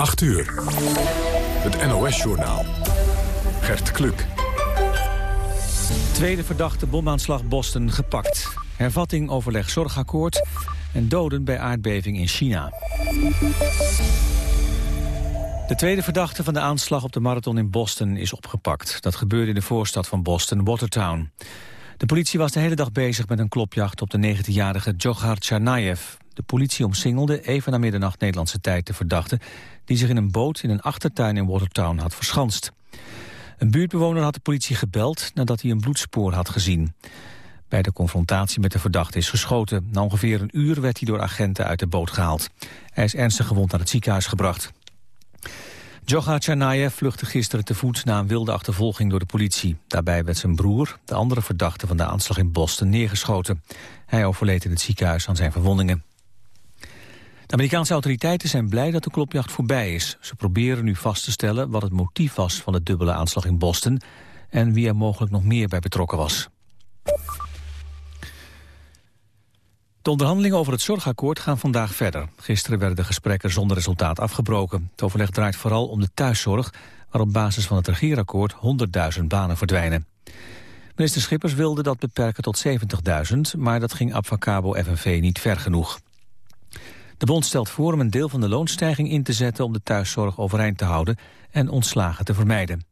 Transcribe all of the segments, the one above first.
8 uur. Het NOS-journaal. Gert Kluk. Tweede verdachte bomaanslag Boston gepakt. Hervatting overleg zorgakkoord en doden bij aardbeving in China. De tweede verdachte van de aanslag op de marathon in Boston is opgepakt. Dat gebeurde in de voorstad van Boston, Watertown. De politie was de hele dag bezig met een klopjacht op de 19-jarige Djokhar Tsarnaev. De politie omsingelde even na middernacht Nederlandse tijd de verdachte... die zich in een boot in een achtertuin in Watertown had verschanst. Een buurtbewoner had de politie gebeld nadat hij een bloedspoor had gezien. Bij de confrontatie met de verdachte is geschoten. Na ongeveer een uur werd hij door agenten uit de boot gehaald. Hij is ernstig gewond naar het ziekenhuis gebracht. Djokhar Tsarnaev vluchtte gisteren te voet na een wilde achtervolging door de politie. Daarbij werd zijn broer, de andere verdachte van de aanslag in Boston, neergeschoten. Hij overleed in het ziekenhuis aan zijn verwondingen. De Amerikaanse autoriteiten zijn blij dat de klopjacht voorbij is. Ze proberen nu vast te stellen wat het motief was van de dubbele aanslag in Boston... en wie er mogelijk nog meer bij betrokken was. De onderhandelingen over het zorgakkoord gaan vandaag verder. Gisteren werden de gesprekken zonder resultaat afgebroken. Het overleg draait vooral om de thuiszorg... waar op basis van het regeerakkoord 100.000 banen verdwijnen. Minister Schippers wilde dat beperken tot 70.000... maar dat ging Abfacabo FNV niet ver genoeg. De bond stelt voor om een deel van de loonstijging in te zetten... om de thuiszorg overeind te houden en ontslagen te vermijden.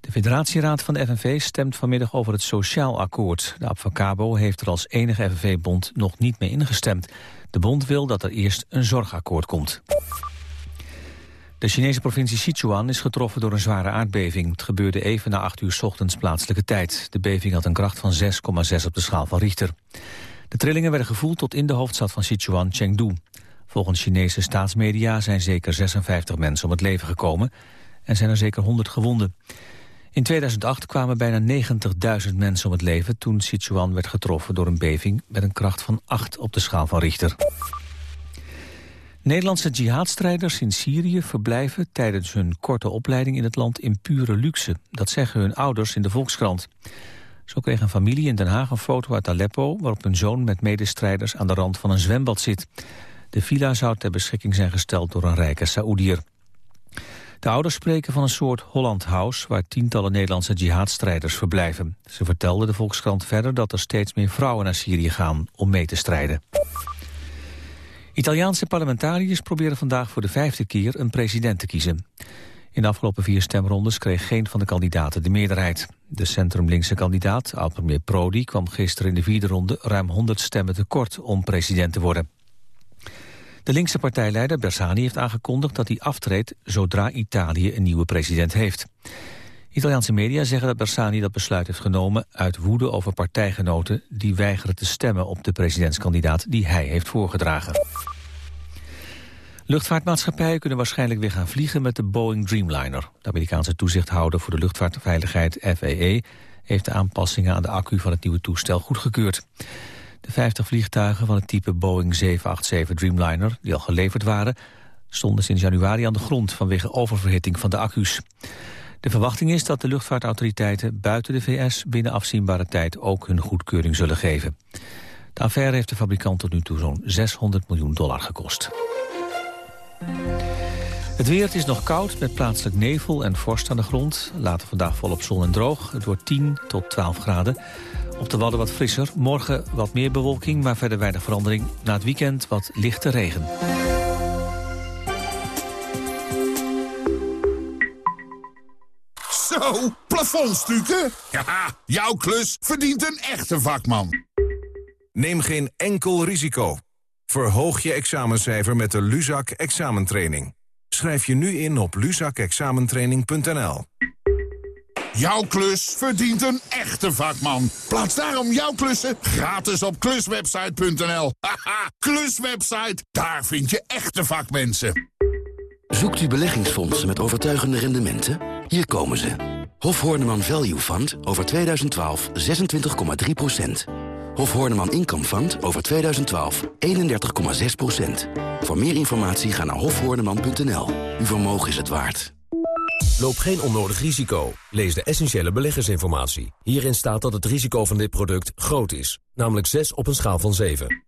De federatieraad van de FNV stemt vanmiddag over het sociaal akkoord. De Abfacabo heeft er als enige FNV-bond nog niet mee ingestemd. De bond wil dat er eerst een zorgakkoord komt. De Chinese provincie Sichuan is getroffen door een zware aardbeving. Het gebeurde even na 8 uur s ochtends plaatselijke tijd. De beving had een kracht van 6,6 op de schaal van Richter. De trillingen werden gevoeld tot in de hoofdstad van Sichuan, Chengdu. Volgens Chinese staatsmedia zijn zeker 56 mensen om het leven gekomen... en zijn er zeker 100 gewonden. In 2008 kwamen bijna 90.000 mensen om het leven... toen Sichuan werd getroffen door een beving met een kracht van 8 op de schaal van Richter. Nederlandse jihadstrijders in Syrië verblijven tijdens hun korte opleiding in het land in pure luxe. Dat zeggen hun ouders in de Volkskrant. Zo kreeg een familie in Den Haag een foto uit Aleppo... waarop hun zoon met medestrijders aan de rand van een zwembad zit. De villa zou ter beschikking zijn gesteld door een rijke Saoedier. De ouders spreken van een soort Holland House... waar tientallen Nederlandse jihadstrijders verblijven. Ze vertelden de Volkskrant verder dat er steeds meer vrouwen naar Syrië gaan... om mee te strijden. Italiaanse parlementariërs proberen vandaag voor de vijfde keer een president te kiezen. In de afgelopen vier stemrondes kreeg geen van de kandidaten de meerderheid. De centrumlinkse kandidaat, oud-premier Prodi, kwam gisteren in de vierde ronde ruim 100 stemmen tekort om president te worden. De linkse partijleider Bersani heeft aangekondigd dat hij aftreedt zodra Italië een nieuwe president heeft. Italiaanse media zeggen dat Bersani dat besluit heeft genomen uit woede over partijgenoten die weigeren te stemmen op de presidentskandidaat die hij heeft voorgedragen. Luchtvaartmaatschappijen kunnen waarschijnlijk weer gaan vliegen met de Boeing Dreamliner. De Amerikaanse toezichthouder voor de luchtvaartveiligheid FAA heeft de aanpassingen aan de accu van het nieuwe toestel goedgekeurd. De 50 vliegtuigen van het type Boeing 787 Dreamliner, die al geleverd waren, stonden sinds januari aan de grond vanwege oververhitting van de accu's. De verwachting is dat de luchtvaartautoriteiten buiten de VS binnen afzienbare tijd ook hun goedkeuring zullen geven. De affaire heeft de fabrikant tot nu toe zo'n 600 miljoen dollar gekost. Het weer is nog koud met plaatselijk nevel en vorst aan de grond. Later vandaag volop zon en droog. Het wordt 10 tot 12 graden. Op de Wadden wat frisser. Morgen wat meer bewolking, maar verder weinig verandering. Na het weekend wat lichte regen. Zo, plafondstukken? Ja, jouw klus verdient een echte vakman. Neem geen enkel risico. Verhoog je examencijfer met de Luzak examentraining. Schrijf je nu in op luzakexamentraining.nl. Jouw klus verdient een echte vakman. Plaats daarom jouw klussen gratis op kluswebsite.nl. Haha, kluswebsite, daar vind je echte vakmensen. Zoekt u beleggingsfondsen met overtuigende rendementen? Hier komen ze. Hof Horneman Value Fund over 2012 26,3% Hof Horneman Income Fund over 2012 31,6% Voor meer informatie ga naar hofhoorneman.nl. Uw vermogen is het waard. Loop geen onnodig risico. Lees de essentiële beleggersinformatie. Hierin staat dat het risico van dit product groot is. Namelijk 6 op een schaal van 7.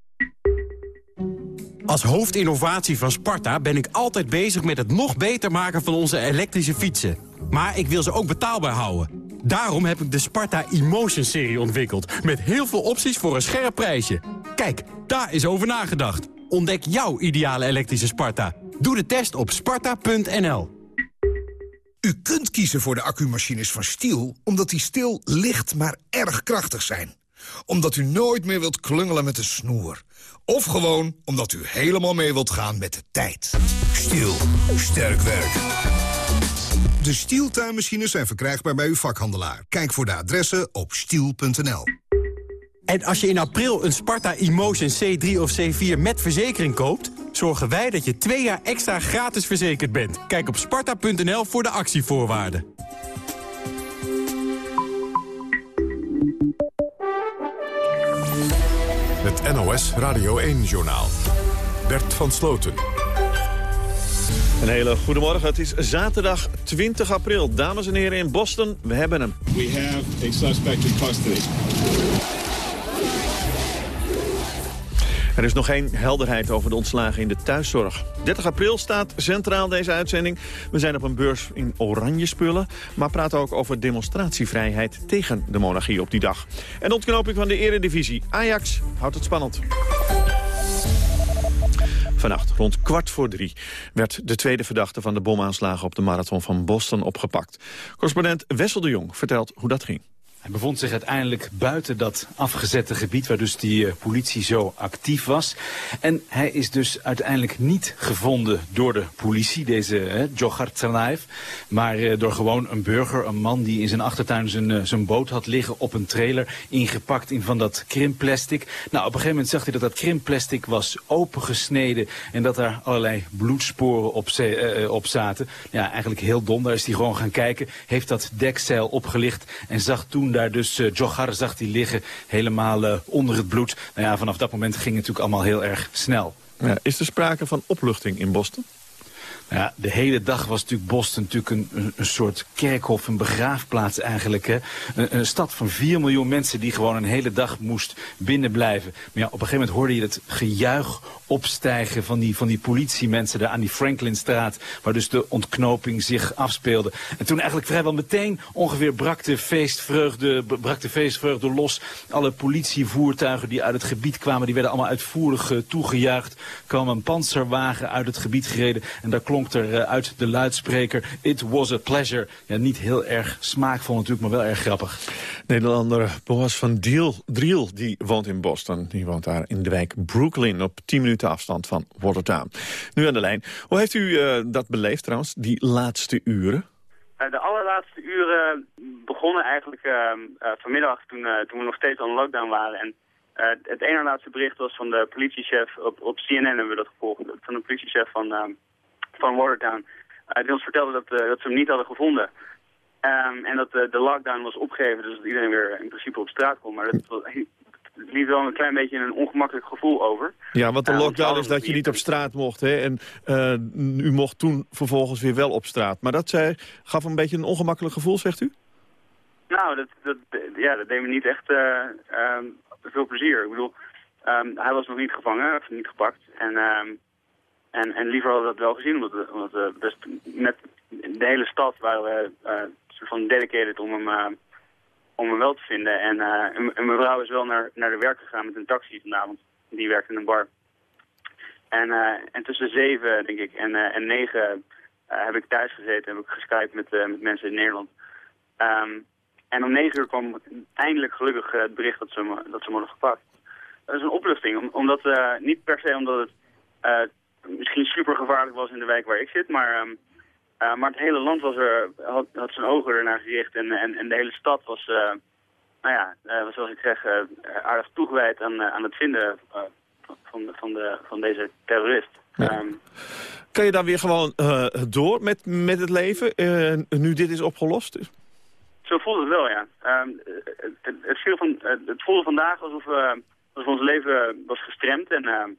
Als hoofdinnovatie van Sparta ben ik altijd bezig met het nog beter maken van onze elektrische fietsen. Maar ik wil ze ook betaalbaar houden. Daarom heb ik de Sparta Emotion-serie ontwikkeld. Met heel veel opties voor een scherp prijsje. Kijk, daar is over nagedacht. Ontdek jouw ideale elektrische Sparta. Doe de test op sparta.nl. U kunt kiezen voor de accumachines van Stiel... omdat die stil, licht, maar erg krachtig zijn. Omdat u nooit meer wilt klungelen met de snoer. Of gewoon omdat u helemaal mee wilt gaan met de tijd. Stiel. Sterk werk. De Stiel tuinmachines zijn verkrijgbaar bij uw vakhandelaar. Kijk voor de adressen op stiel.nl. En als je in april een Sparta Emotion C3 of C4 met verzekering koopt... zorgen wij dat je twee jaar extra gratis verzekerd bent. Kijk op sparta.nl voor de actievoorwaarden. Het NOS Radio 1-journaal. Bert van Sloten. Een hele goede morgen. Het is zaterdag 20 april. Dames en heren in Boston, we hebben hem. We have a suspect in custody. Er is nog geen helderheid over de ontslagen in de thuiszorg. 30 april staat centraal deze uitzending. We zijn op een beurs in oranje spullen... maar praten ook over demonstratievrijheid tegen de monarchie op die dag. En de ontknoping van de eredivisie. Ajax houdt het spannend. Vannacht, rond kwart voor drie, werd de tweede verdachte van de bomaanslagen op de marathon van Boston opgepakt. Correspondent Wessel de Jong vertelt hoe dat ging. Hij bevond zich uiteindelijk buiten dat afgezette gebied waar dus die uh, politie zo actief was. En hij is dus uiteindelijk niet gevonden door de politie, deze uh, Djokhar Tsarnaev. Maar uh, door gewoon een burger, een man die in zijn achtertuin zijn, zijn boot had liggen op een trailer. Ingepakt in van dat krimplastic. Nou, op een gegeven moment zag hij dat dat krimplastic was opengesneden. En dat daar allerlei bloedsporen op, op zaten. Ja, eigenlijk heel dom. Daar is hij gewoon gaan kijken. Heeft dat dekzeil opgelicht en zag toen daar dus uh, zag hij liggen helemaal uh, onder het bloed. Nou ja, vanaf dat moment ging het natuurlijk allemaal heel erg snel. Ja, is er sprake van opluchting in Boston? Ja, de hele dag was natuurlijk Boston natuurlijk een, een soort kerkhof, een begraafplaats eigenlijk. Hè? Een, een, stad van 4 miljoen mensen die gewoon een hele dag moest binnenblijven. Maar ja, op een gegeven moment hoorde je het gejuich opstijgen van die, van die politiemensen daar aan die Franklinstraat, waar dus de ontknoping zich afspeelde. En toen eigenlijk vrijwel meteen ongeveer brak de feestvreugde, brak de feestvreugde los. Alle politievoertuigen die uit het gebied kwamen, die werden allemaal uitvoerig uh, toegejuicht. kwam een panzerwagen uit het gebied gereden en daar klonk er uh, uit de luidspreker It was a pleasure. Ja, niet heel erg smaakvol natuurlijk, maar wel erg grappig. Nederlander Boas van Driel, Driel die woont in Boston. Die woont daar in de wijk Brooklyn op 10 minuten afstand van Watertown. Nu aan de lijn. Hoe heeft u uh, dat beleefd trouwens, die laatste uren? Uh, de allerlaatste uren begonnen eigenlijk uh, vanmiddag toen, toen we nog steeds aan lockdown waren. En het ene laatste bericht was van de politiechef, op, op CNN hebben we dat gevolgd, van de politiechef van, van Watertown. die ons vertelde dat, dat ze hem niet hadden gevonden. Um, en dat de lockdown was opgegeven, dus dat iedereen weer in principe op straat kon. Maar dat was, het liet wel een klein beetje een ongemakkelijk gevoel over. Ja, want de lockdown is dat je niet op straat mocht. Hè? En uh, u mocht toen vervolgens weer wel op straat. Maar dat zei, gaf een beetje een ongemakkelijk gevoel, zegt u? Nou, dat, dat, ja, dat deed me niet echt uh, uh, veel plezier. Ik bedoel, um, hij was nog niet gevangen, of niet gepakt. En, um, en, en liever hadden we dat wel gezien, omdat we, best met de hele stad waren we soort van dedicated om hem om hem wel te vinden. En, uh, en mijn vrouw is wel naar, naar de werk gegaan met een taxi vanavond. Die werkt in een bar. En, en tussen zeven, denk ik, en, uh, en negen heb ik thuis gezeten. Heb ik geskyped met, met mensen in Nederland. Um, en om negen uur kwam eindelijk gelukkig het bericht dat ze, me, dat ze me hadden gepakt. Dat is een opluchting, omdat, niet per se omdat het misschien super gevaarlijk was in de wijk waar ik zit, maar... Um, uh, maar het hele land was er, had, had zijn ogen ernaar gericht en, en, en de hele stad was, uh, nou ja, uh, zoals ik zeg, aardig toegewijd aan, aan het vinden van, de, van, de, van deze terrorist. Ehm, Kan je dan weer gewoon eh, door met, met het leven, eh, nu dit is opgelost? Zo voelt het wel, ja. Ehm, het, het, het, viel van, het voelde vandaag alsof, alsof ons leven was gestremd en, ehm,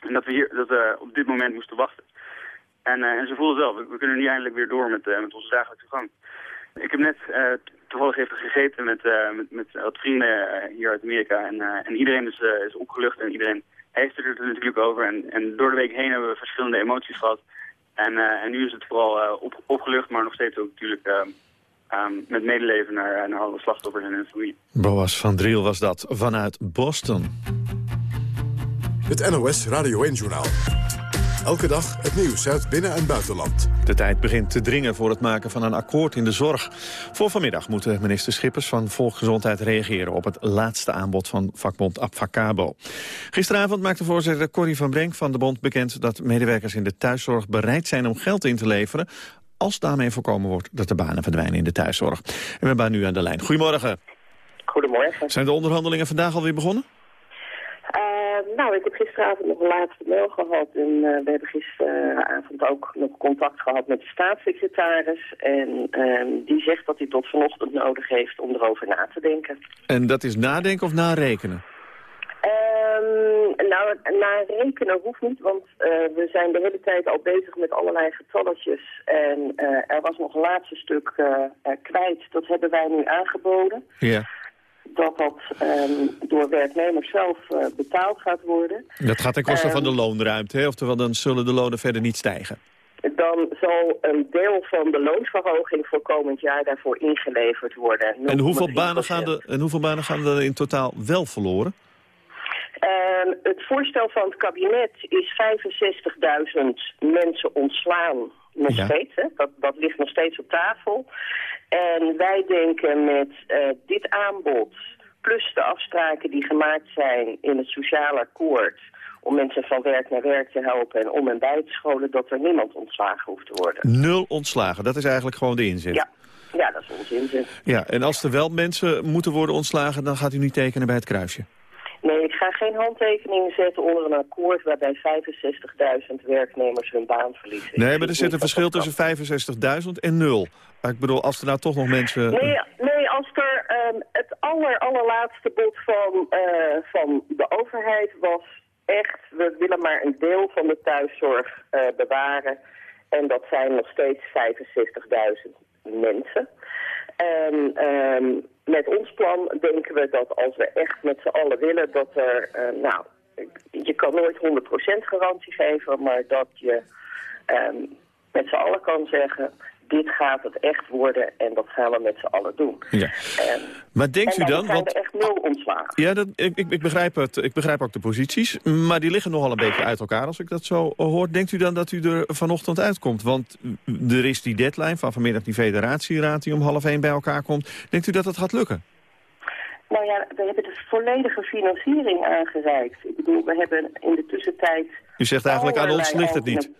en dat we hier dat we op dit moment moesten wachten. En, en zo voelde het wel. We, kunnen nu eindelijk weer door met, met onze dagelijkse gang. Ik heb net toevallig even gegeten met, met, met wat vrienden hier uit Amerika. En, en iedereen is, is opgelucht en iedereen heeft het er natuurlijk over. En, en door de week heen hebben we verschillende emoties gehad. En, en nu is het vooral op, opgelucht, maar nog steeds ook natuurlijk uh, um, met medeleven naar, naar alle slachtoffers en hun familie. Boas van Driel was dat vanuit Boston. Het NOS Radio 1-journaal. Elke dag het nieuws uit binnen- en buitenland. De tijd begint te dringen voor het maken van een akkoord in de zorg. Voor vanmiddag moeten minister Schippers van Volksgezondheid reageren... op het laatste aanbod van vakbond Abfacabo. Gisteravond maakte voorzitter Corrie van Brenk van de bond bekend... dat medewerkers in de thuiszorg bereid zijn om geld in te leveren... als daarmee voorkomen wordt dat de banen verdwijnen in de thuiszorg. En we hebben nu aan de lijn. Goedemorgen. Goedemorgen. Zijn de onderhandelingen vandaag alweer begonnen? Uh, nou, ik heb gisteravond nog een laatste mail gehad en uh, we hebben gisteravond ook nog contact gehad met de staatssecretaris. En uh, die zegt dat hij tot vanochtend nodig heeft om erover na te denken. En dat is nadenken of narekenen? Um, nou, narekenen hoeft niet, want uh, we zijn de hele tijd al bezig met allerlei getalletjes. En uh, er was nog een laatste stuk kwijt, dat hebben wij nu aangeboden. Ja dat dat um, door werknemers zelf uh, betaald gaat worden. Dat gaat ten koste um, van de loonruimte, hè? oftewel dan zullen de lonen verder niet stijgen. Dan zal een deel van de loonsverhoging voor komend jaar daarvoor ingeleverd worden. En hoeveel, banen gaan de, en hoeveel banen gaan er in totaal wel verloren? Um, het voorstel van het kabinet is 65.000 mensen ontslaan. Nog ja. steeds, hè? Dat, dat ligt nog steeds op tafel. En wij denken met uh, dit aanbod, plus de afspraken die gemaakt zijn in het sociaal akkoord... om mensen van werk naar werk te helpen en om en bij te scholen... dat er niemand ontslagen hoeft te worden. Nul ontslagen, dat is eigenlijk gewoon de inzet? Ja, ja dat is onze inzet. Ja, en als er wel mensen moeten worden ontslagen, dan gaat u niet tekenen bij het kruisje? Nee, ik ga geen handtekeningen zetten onder een akkoord waarbij 65.000 werknemers hun baan verliezen. Nee, maar er zit een verschil tussen 65.000 en nul. Ik bedoel, als er nou toch nog mensen... Nee, nee als er um, het aller, allerlaatste bod van, uh, van de overheid was echt... we willen maar een deel van de thuiszorg uh, bewaren. En dat zijn nog steeds 65.000 mensen. En um, met ons plan denken we dat als we echt met z'n allen willen... dat er, uh, nou, je kan nooit 100% garantie geven... maar dat je um, met z'n allen kan zeggen dit gaat het echt worden en dat gaan we met z'n allen doen. Ja. En, maar denkt en u dan... want... er echt nul ontslagen. Ja, dat, ik, ik, ik, begrijp het, ik begrijp ook de posities, maar die liggen nogal een beetje uit elkaar als ik dat zo hoor. Denkt u dan dat u er vanochtend uitkomt? Want er is die deadline van vanmiddag die federatieraad die om half één bij elkaar komt. Denkt u dat dat gaat lukken? Nou ja, we hebben de volledige financiering aangereikt. Ik bedoel, we hebben in de tussentijd... U zegt eigenlijk aan ons ligt het niet.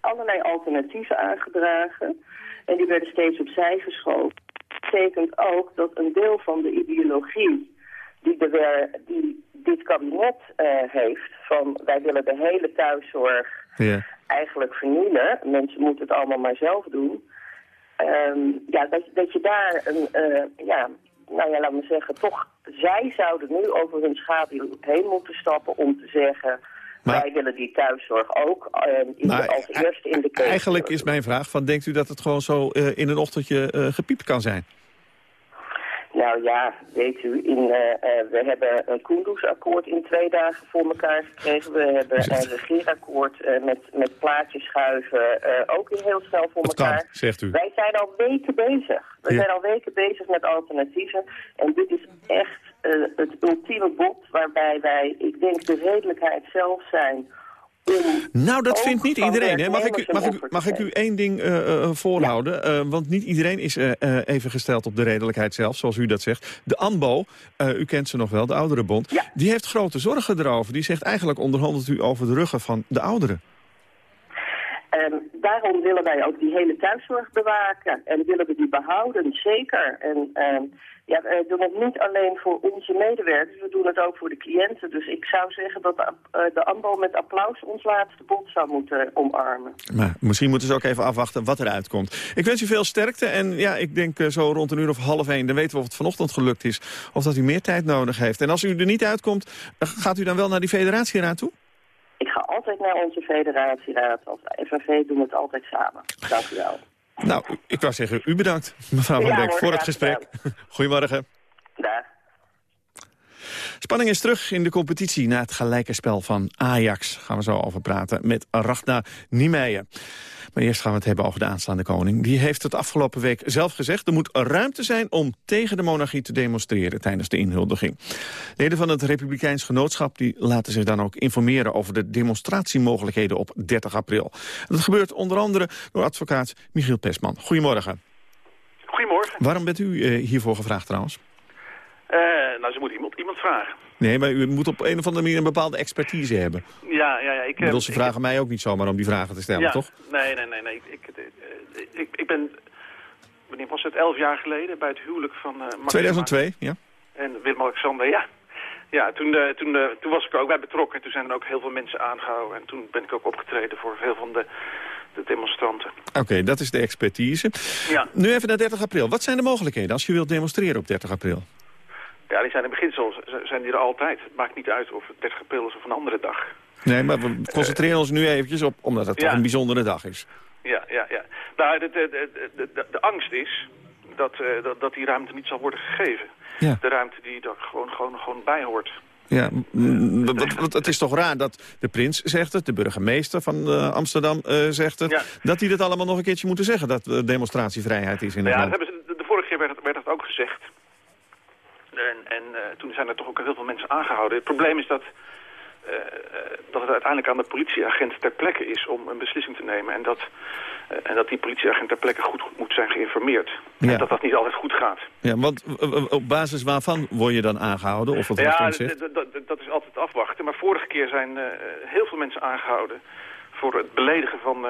Allerlei alternatieven aangedragen. En die werden steeds opzij geschoven. Dat betekent ook dat een deel van de ideologie die, de, die dit kabinet uh, heeft... van wij willen de hele thuiszorg ja. eigenlijk vernielen. Mensen moeten het allemaal maar zelf doen. Um, ja, dat, dat je daar een, uh, ja, nou ja, laat me zeggen, toch... zij zouden nu over hun schaduw heen moeten stappen om te zeggen... Maar, Wij willen die thuiszorg ook uh, in de, als eerste in de keuze. Eigenlijk is mijn vraag, van, denkt u dat het gewoon zo uh, in een ochtendje uh, gepiept kan zijn? Nou ja, weet u, in, we hebben een Kunduz-akkoord in twee dagen voor elkaar gekregen. We hebben een regeerakkoord met, met plaatjes schuiven ook in heel snel voor dat elkaar. Kan, zegt u. Wij zijn al weken bezig. We ja. zijn al weken bezig met alternatieven. En dit is echt uh, het ultieme bod waarbij wij, ik denk, de redelijkheid zelf zijn... Nou, dat vindt niet iedereen. Hè? Mag, ik u, mag, ik, mag ik u één ding uh, uh, voorhouden? Ja. Uh, want niet iedereen is even gesteld op de redelijkheid zelf, zoals u dat zegt. De ANBO, u kent ze nog wel, de Ouderenbond... Ja. die heeft grote zorgen erover. Die zegt eigenlijk onderhandelt u over de ruggen van de ouderen. Um, daarom willen wij ook die hele thuiszorg bewaken. En willen we die behouden, zeker. En um, ja, we doen het niet alleen voor onze medewerkers, we doen het ook voor de cliënten. Dus ik zou zeggen dat de, uh, de AMBO met applaus ons laatste bod zou moeten omarmen. Maar misschien moeten ze ook even afwachten wat eruit komt. Ik wens u veel sterkte en ja, ik denk uh, zo rond een uur of half één... dan weten we of het vanochtend gelukt is of dat u meer tijd nodig heeft. En als u er niet uitkomt, gaat u dan wel naar die federatieraad toe? Ik ga altijd naar onze federatieraad. Als FNV doen we het altijd samen. Dank u wel. Nou, ik wou zeggen, u bedankt, mevrouw Van Beek, voor het gesprek. Goedemorgen. Dag. Spanning is terug in de competitie na het gelijke spel van Ajax. Gaan we zo over praten met Ragna Niemeyer. Maar eerst gaan we het hebben over de aanstaande koning. Die heeft het afgelopen week zelf gezegd... er moet ruimte zijn om tegen de monarchie te demonstreren tijdens de inhuldiging. Leden van het Republikeins Genootschap die laten zich dan ook informeren... over de demonstratiemogelijkheden op 30 april. dat gebeurt onder andere door advocaat Michiel Pesman. Goedemorgen. Goedemorgen. Waarom bent u uh, hiervoor gevraagd trouwens? Uh, nou, ze moet iemand, vragen. Nee, maar u moet op een of andere manier een bepaalde expertise hebben. Ja, ja, ja. Ik, ik bedoel, ze vragen ik, mij ook niet zomaar om die vragen te stellen, ja, toch? Nee, nee, nee. nee. Ik, ik, ik, ik ben, wanneer was het, elf jaar geleden bij het huwelijk van... Uh, 2002, ja. En Willem-Alexander, ja. Ja, toen, uh, toen, uh, toen was ik er ook bij betrokken. Toen zijn er ook heel veel mensen aangehouden. En toen ben ik ook opgetreden voor heel veel van de, de demonstranten. Oké, okay, dat is de expertise. Ja. Nu even naar 30 april. Wat zijn de mogelijkheden als je wilt demonstreren op 30 april? Ja, die zijn in beginsel zijn die er altijd. Het maakt niet uit of het 30 april is of een andere dag. Nee, maar we concentreren ons nu eventjes op, omdat het ja. toch een bijzondere dag is. Ja, ja, ja. Nou, de, de, de, de, de angst is dat, uh, dat, dat die ruimte niet zal worden gegeven. Ja. De ruimte die er gewoon, gewoon, gewoon bij hoort. Ja, want het is toch raar dat de prins zegt het, de burgemeester van uh, Amsterdam uh, zegt het... Ja. dat die dat allemaal nog een keertje moeten zeggen, dat demonstratievrijheid is in het ja, land. Hebben ze, de vorige keer werd het, werd het ook gezegd. En, en uh, toen zijn er toch ook heel veel mensen aangehouden. Het probleem is dat, uh, dat het uiteindelijk aan de politieagent ter plekke is om een beslissing te nemen. En dat, uh, en dat die politieagent ter plekke goed moet zijn geïnformeerd. Ja. En dat dat niet altijd goed gaat. Ja, want op basis waarvan word je dan aangehouden? Of wat ja, dat is altijd afwachten. Maar vorige keer zijn heel veel mensen aangehouden voor het beledigen van,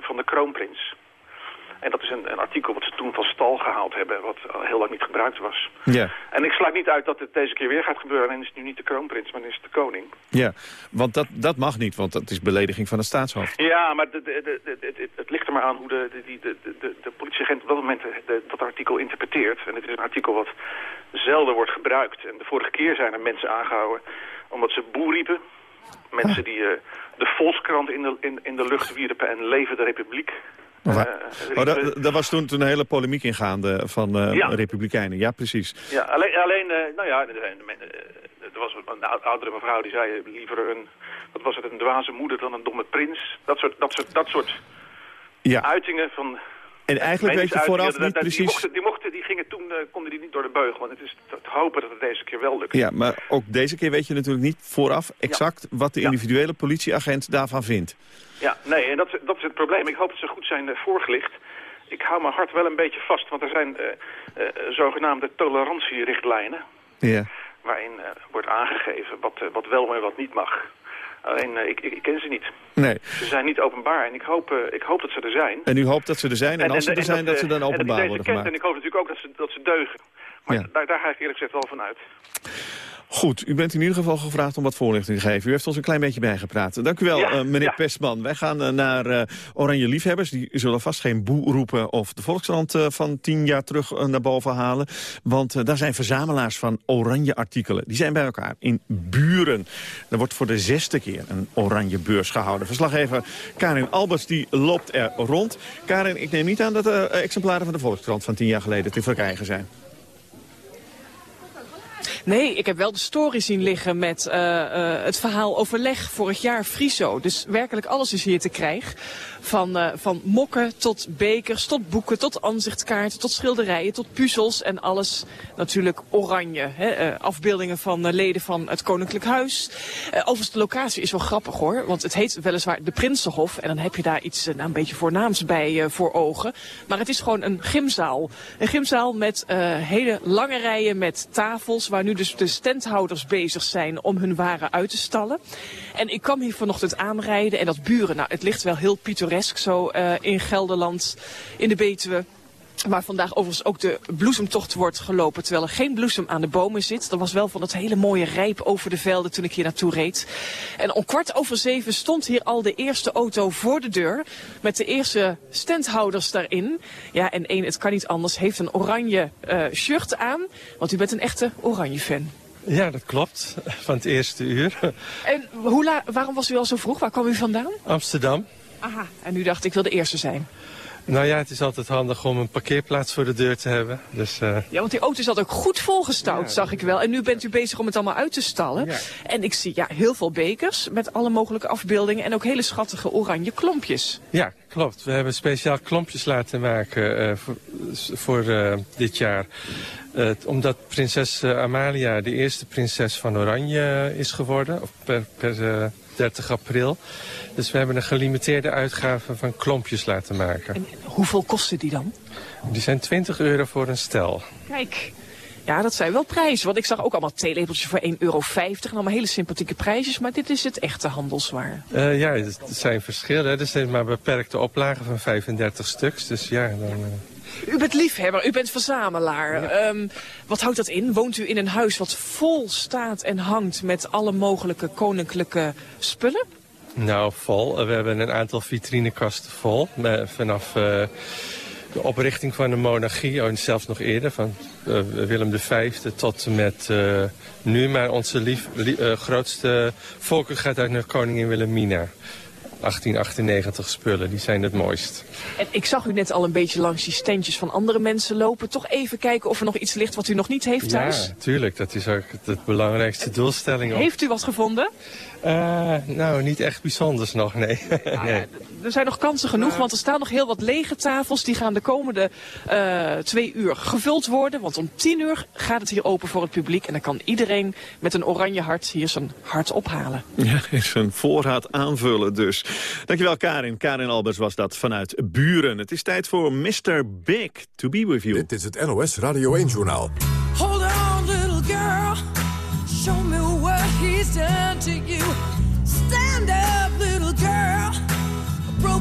van de kroonprins. En dat is een, een, artikel wat ze toen van stal gehaald hebben, wat al heel lang niet gebruikt was. Ja. En ik sluit niet uit dat het deze keer weer gaat gebeuren. En is het nu niet de kroonprins, maar is het de koning. Ja, want dat, dat mag niet, want dat is belediging van de staatshoofd. Ja, maar de, de, de, het, het ligt er maar aan hoe de, de, de, de, de politieagent op dat moment dat artikel interpreteert. En het is een artikel wat zelden wordt gebruikt. En de vorige keer zijn er mensen aangehouden omdat ze boer riepen. Mensen ah. die uh, de Volkskrant in de, in, in de lucht wierpen en leven de republiek. Uh, oh, daar, daar was toen, toen een hele polemiek in gaande van uh, ja. republikeinen. Ja, precies. Ja, alleen, alleen uh, nou ja, er was een oudere mevrouw die zei liever een, wat was het, een dwaze moeder dan een domme prins. Dat soort, dat soort, dat soort ja. uitingen van... En eigenlijk weet je vooraf niet precies... Die, mochten, die, mochten, die gingen toen, uh, konden die niet door de beugel. Want het is te hopen dat het deze keer wel lukt. Ja, maar ook deze keer weet je natuurlijk niet vooraf exact... Ja. wat de individuele politieagent daarvan vindt. Ja, nee, en dat, dat is het probleem. Ik hoop dat ze goed zijn uh, voorgelicht. Ik hou mijn hart wel een beetje vast, want er zijn uh, zogenaamde tolerantierichtlijnen... Ja. waarin wordt aangegeven wat, wat wel en wat niet mag. Alleen, ik, ik, ken ze niet. Nee. Ze zijn niet openbaar en ik hoop, ik hoop dat ze er zijn. En u hoopt dat ze er zijn en, en als ze er zijn, dat, dat, ze dan openbaar worden gemaakt. En ik hoop natuurlijk ook dat ze, dat ze deugen. Maar ja. daar, daar ga ik eerlijk gezegd wel van uit. Goed, u bent in ieder geval gevraagd om wat voorlichting te geven. U heeft ons een klein beetje bijgepraat. Dank u wel, ja, uh, meneer ja. Pestman. Wij gaan uh, naar uh, Oranje Liefhebbers. Die zullen vast geen boe roepen of de Volkskrant van tien jaar terug naar boven halen. Want daar zijn verzamelaars van oranje artikelen. Die zijn bij elkaar in Buren. Er wordt voor de zesde keer een oranje beurs gehouden. Verslaggever Karin Alberts die loopt er rond. Karin, ik neem niet aan dat er exemplaren van de Volkskrant van tien jaar geleden te verkrijgen zijn. Nee, ik heb wel de story zien liggen met uh, uh, het verhaal overleg vorig jaar Friso. Dus werkelijk alles is hier te krijgen. Van, uh, van mokken tot bekers, tot boeken, tot aanzichtkaarten, tot schilderijen, tot puzzels en alles natuurlijk oranje. Hè? afbeeldingen van leden van het Koninklijk Huis. overigens, de locatie is wel grappig hoor, want het heet weliswaar de Prinsenhof. En dan heb je daar iets nou, een beetje voornaams bij voor ogen. Maar het is gewoon een gymzaal. Een gymzaal met hele lange rijen met tafels waar nu dus de standhouders bezig zijn om hun waren uit te stallen. En ik kwam hier vanochtend aanrijden en dat buren, nou het ligt wel heel pittoresk zo uh, in Gelderland, in de Betuwe. Waar vandaag overigens ook de bloesemtocht wordt gelopen, terwijl er geen bloesem aan de bomen zit. Dat was wel van het hele mooie rijp over de velden toen ik hier naartoe reed. En om kwart over zeven stond hier al de eerste auto voor de deur. Met de eerste standhouders daarin. Ja, en één, het kan niet anders, heeft een oranje uh, shirt aan. Want u bent een echte oranje fan. Ja, dat klopt. Van het eerste uur. En hoe la waarom was u al zo vroeg? Waar kwam u vandaan? Amsterdam. Aha, en u dacht ik wil de eerste zijn. Nou ja, het is altijd handig om een parkeerplaats voor de deur te hebben. Dus, uh... Ja, want die auto zat ook goed volgestouwd, ja, zag ik wel. En nu bent u bezig om het allemaal uit te stallen. Ja. En ik zie ja, heel veel bekers met alle mogelijke afbeeldingen en ook hele schattige oranje klompjes. Ja, klopt. We hebben speciaal klompjes laten maken uh, voor, voor uh, dit jaar. omdat prinses Amalia de eerste prinses van Oranje is geworden. Of per, per 30 april. Dus we hebben een gelimiteerde uitgave van klompjes laten maken. En hoeveel kosten die dan? Die zijn 20 euro voor een stel. Kijk, ja, dat zijn wel prijzen. Want ik zag ook allemaal theelepeltjes voor 1,50 euro. En allemaal hele sympathieke prijsjes. Maar dit is het echte handelswaar. Uh, ja, er zijn verschillen. Er zijn maar beperkte oplagen van 35 stuks. Dus ja, dan... Uh... U bent liefhebber, u bent verzamelaar. Ja. Um, wat houdt dat in? Woont u in een huis wat vol staat en hangt met alle mogelijke koninklijke spullen? Nou, vol. We hebben een aantal vitrinekasten vol. Vanaf uh, de oprichting van de monarchie, oh, zelfs nog eerder, van uh, Willem V tot en met uh, nu. Maar onze lief, lief, grootste volker gaat uit naar koningin Wilhelmina. 1898 spullen, die zijn het mooist. En ik zag u net al een beetje langs die standjes van andere mensen lopen. Toch even kijken of er nog iets ligt wat u nog niet heeft thuis? Ja, tuurlijk. Dat is ook de belangrijkste doelstelling. Heeft u wat gevonden? Uh, nou, niet echt bijzonders nog, nee. Ah, nee. Er zijn nog kansen genoeg, want er staan nog heel wat lege tafels. Die gaan de komende uh, twee uur gevuld worden. Want om tien uur gaat het hier open voor het publiek. En dan kan iedereen met een oranje hart hier zijn hart ophalen. Ja, zijn voorraad aanvullen dus. Dankjewel Karin. Karin Albers was dat vanuit Buren. Het is tijd voor Mr. Big to be with you. Dit is het NOS Radio 1-journaal. Hold on, little girl. Show me what he's done to you.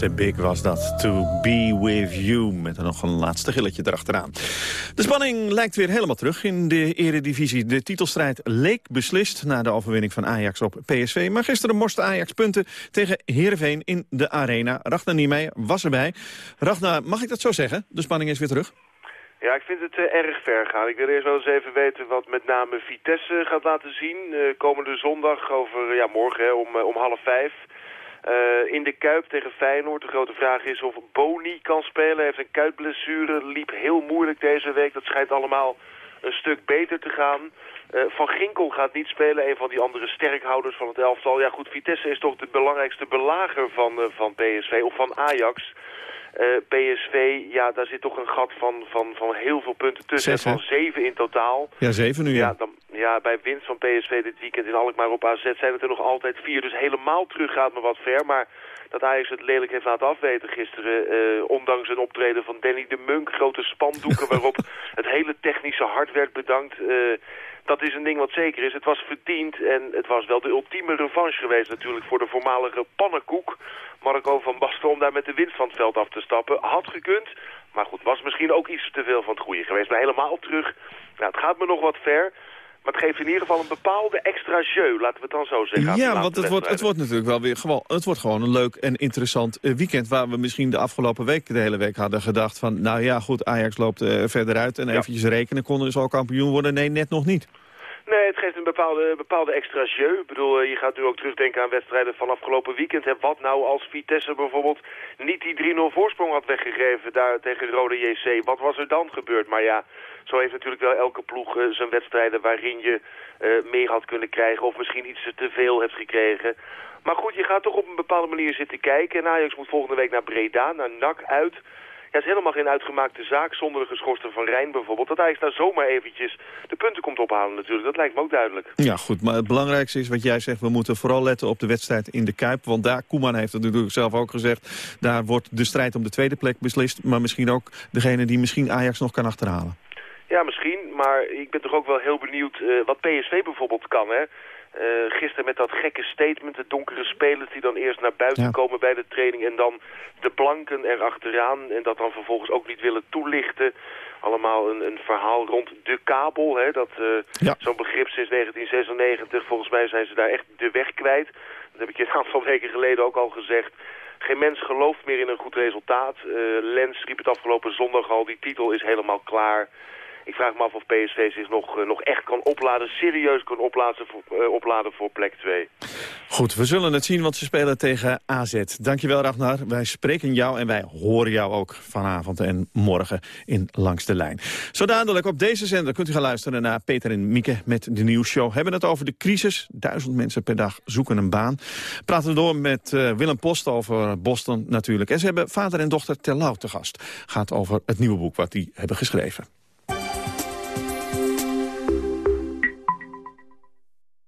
Mr. Big was dat. To be with you. Met nog een laatste gilletje erachteraan. De spanning lijkt weer helemaal terug in de eredivisie. De titelstrijd leek beslist na de overwinning van Ajax op PSV. Maar gisteren morste Ajax punten tegen Heerenveen in de arena. Ragnar Niemeyer was erbij. Ragnar, mag ik dat zo zeggen? De spanning is weer terug. Ja, ik vind het eh, erg ver gaan. Ik wil eerst wel eens even weten wat met name Vitesse gaat laten zien. Eh, komende zondag over, ja morgen hè, om, eh, om half vijf. Eh, in de Kuip tegen Feyenoord. De grote vraag is of Boni kan spelen. Hij heeft een kuitblessure. Liep heel moeilijk deze week. Dat schijnt allemaal een stuk beter te gaan. Eh, van Ginkel gaat niet spelen, een van die andere sterkhouders van het elftal. Ja goed, Vitesse is toch de belangrijkste belager van, uh, van PSV, of van Ajax. Uh, PSV, ja, daar zit toch een gat van, van, van heel veel punten tussen. Zes, van zeven in totaal. Ja, zeven nu, ja. ja. dan, ja, bij winst van PSV dit weekend in Alkmaar op AZ zijn het er nog altijd vier. Dus helemaal terug gaat me wat ver. Maar dat Ajax het lelijk heeft laten afweten gisteren. Uh, ondanks een optreden van Danny de Munk. Grote spandoeken waarop het hele technische hart werd bedankt. Uh, dat is een ding wat zeker is. Het was verdiend en het was wel de ultieme revanche geweest natuurlijk voor de voormalige pannenkoek. Marco van Basten om daar met de winst van het veld af te stappen. Had gekund, maar goed, was misschien ook iets te veel van het goede geweest. Maar helemaal terug, nou, het gaat me nog wat ver. Maar het geeft in ieder geval een bepaalde extra jeu, laten we het dan zo zeggen. Ja, want het wordt, het wordt natuurlijk wel weer gewoon, het wordt gewoon een leuk en interessant uh, weekend... waar we misschien de afgelopen week, de hele week hadden gedacht van... nou ja, goed, Ajax loopt uh, verder uit en ja. eventjes rekenen, konden ze al kampioen worden. Nee, net nog niet. Nee, het geeft een bepaalde, bepaalde extra jeu. Ik bedoel, je gaat nu ook terugdenken aan wedstrijden van afgelopen weekend. Hè. Wat nou als Vitesse bijvoorbeeld niet die 3-0 voorsprong had weggegeven daar tegen Rode JC? Wat was er dan gebeurd? Maar ja, zo heeft natuurlijk wel elke ploeg uh, zijn wedstrijden waarin je uh, meer had kunnen krijgen. Of misschien iets te veel hebt gekregen. Maar goed, je gaat toch op een bepaalde manier zitten kijken. En Ajax moet volgende week naar Breda, naar NAC uit... Ja, is helemaal geen uitgemaakte zaak zonder de geschorste van Rijn bijvoorbeeld. Dat Ajax daar zomaar eventjes de punten komt ophalen natuurlijk. Dat lijkt me ook duidelijk. Ja, goed. Maar het belangrijkste is wat jij zegt. We moeten vooral letten op de wedstrijd in de Kuip. Want daar, Koeman heeft het natuurlijk zelf ook gezegd... daar wordt de strijd om de tweede plek beslist. Maar misschien ook degene die misschien Ajax nog kan achterhalen. Ja, misschien. Maar ik ben toch ook wel heel benieuwd uh, wat PSV bijvoorbeeld kan, hè? Uh, gisteren met dat gekke statement, de donkere spelers die dan eerst naar buiten ja. komen bij de training en dan de blanken erachteraan en dat dan vervolgens ook niet willen toelichten. Allemaal een, een verhaal rond de kabel, hè, dat uh, ja. zo'n begrip sinds 1996, volgens mij zijn ze daar echt de weg kwijt. Dat heb ik je een aantal weken geleden ook al gezegd. Geen mens gelooft meer in een goed resultaat. Uh, Lens riep het afgelopen zondag al, die titel is helemaal klaar. Ik vraag me af of PSV zich nog, uh, nog echt kan opladen, serieus kan opladen voor, uh, opladen voor plek 2. Goed, we zullen het zien, want ze spelen tegen AZ. Dankjewel Ragnar. Wij spreken jou en wij horen jou ook vanavond en morgen in Langs de Lijn. Zo dadelijk op deze zender kunt u gaan luisteren naar Peter en Mieke met de nieuwsshow. Hebben het over de crisis. Duizend mensen per dag zoeken een baan. Praten door met uh, Willem Post over Boston natuurlijk. En ze hebben vader en dochter Terlouw te gast. Gaat over het nieuwe boek wat die hebben geschreven.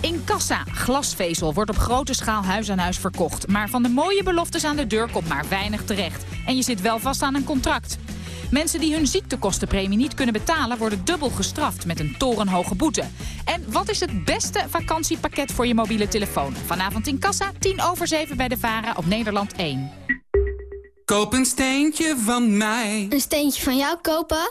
In Kassa, glasvezel wordt op grote schaal huis aan huis verkocht. Maar van de mooie beloftes aan de deur komt maar weinig terecht. En je zit wel vast aan een contract. Mensen die hun ziektekostenpremie niet kunnen betalen... worden dubbel gestraft met een torenhoge boete. En wat is het beste vakantiepakket voor je mobiele telefoon? Vanavond in Kassa, 10 over 7 bij de VARA op Nederland 1. Koop een steentje van mij. Een steentje van jou kopen?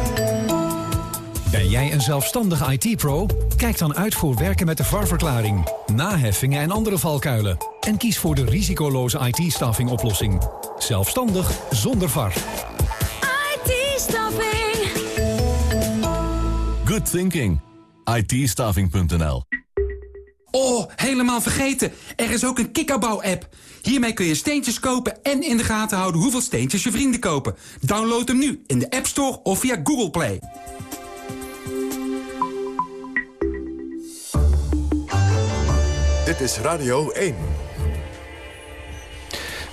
Ben jij een zelfstandige IT-pro? Kijk dan uit voor werken met de VAR-verklaring, naheffingen en andere valkuilen. En kies voor de risicoloze IT-staffing oplossing. Zelfstandig zonder VAR. IT-staffing. Good thinking. it Oh, helemaal vergeten. Er is ook een kikkerbouw-app. Hiermee kun je steentjes kopen en in de gaten houden hoeveel steentjes je vrienden kopen. Download hem nu in de App Store of via Google Play. Dit is Radio 1.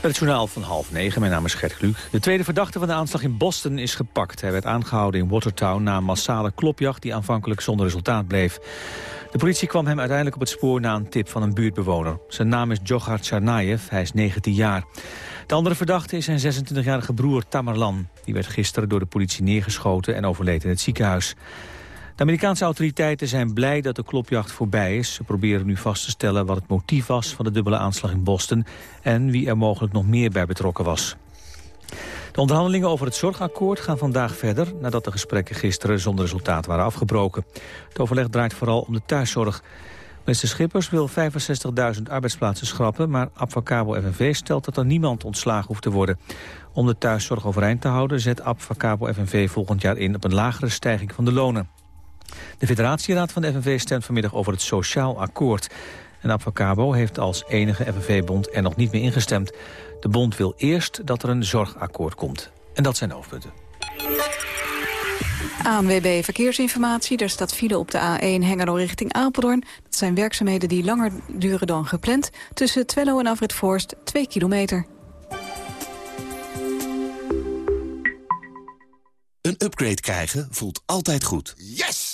Het journaal van half negen, mijn naam is Gert Kluk. De tweede verdachte van de aanslag in Boston is gepakt. Hij werd aangehouden in Watertown na een massale klopjacht... die aanvankelijk zonder resultaat bleef. De politie kwam hem uiteindelijk op het spoor na een tip van een buurtbewoner. Zijn naam is Djokhar Tsarnaev, hij is 19 jaar. De andere verdachte is zijn 26-jarige broer Tamerlan. Die werd gisteren door de politie neergeschoten en overleed in het ziekenhuis. De Amerikaanse autoriteiten zijn blij dat de klopjacht voorbij is. Ze proberen nu vast te stellen wat het motief was van de dubbele aanslag in Boston... en wie er mogelijk nog meer bij betrokken was. De onderhandelingen over het zorgakkoord gaan vandaag verder... nadat de gesprekken gisteren zonder resultaat waren afgebroken. Het overleg draait vooral om de thuiszorg. Minister Schippers wil 65.000 arbeidsplaatsen schrappen... maar Abfacabo FNV stelt dat er niemand ontslagen hoeft te worden. Om de thuiszorg overeind te houden zet Abfacabo FNV volgend jaar in... op een lagere stijging van de lonen. De federatieraad van de FNV stemt vanmiddag over het sociaal akkoord. En Abfacabo heeft als enige FNV-bond er nog niet meer ingestemd. De bond wil eerst dat er een zorgakkoord komt. En dat zijn de hoofdpunten. ANWB Verkeersinformatie. Er staat file op de A1 Hengelo richting Apeldoorn. Dat zijn werkzaamheden die langer duren dan gepland. Tussen Twello en Afrit Forst 2 kilometer. Een upgrade krijgen voelt altijd goed. Yes!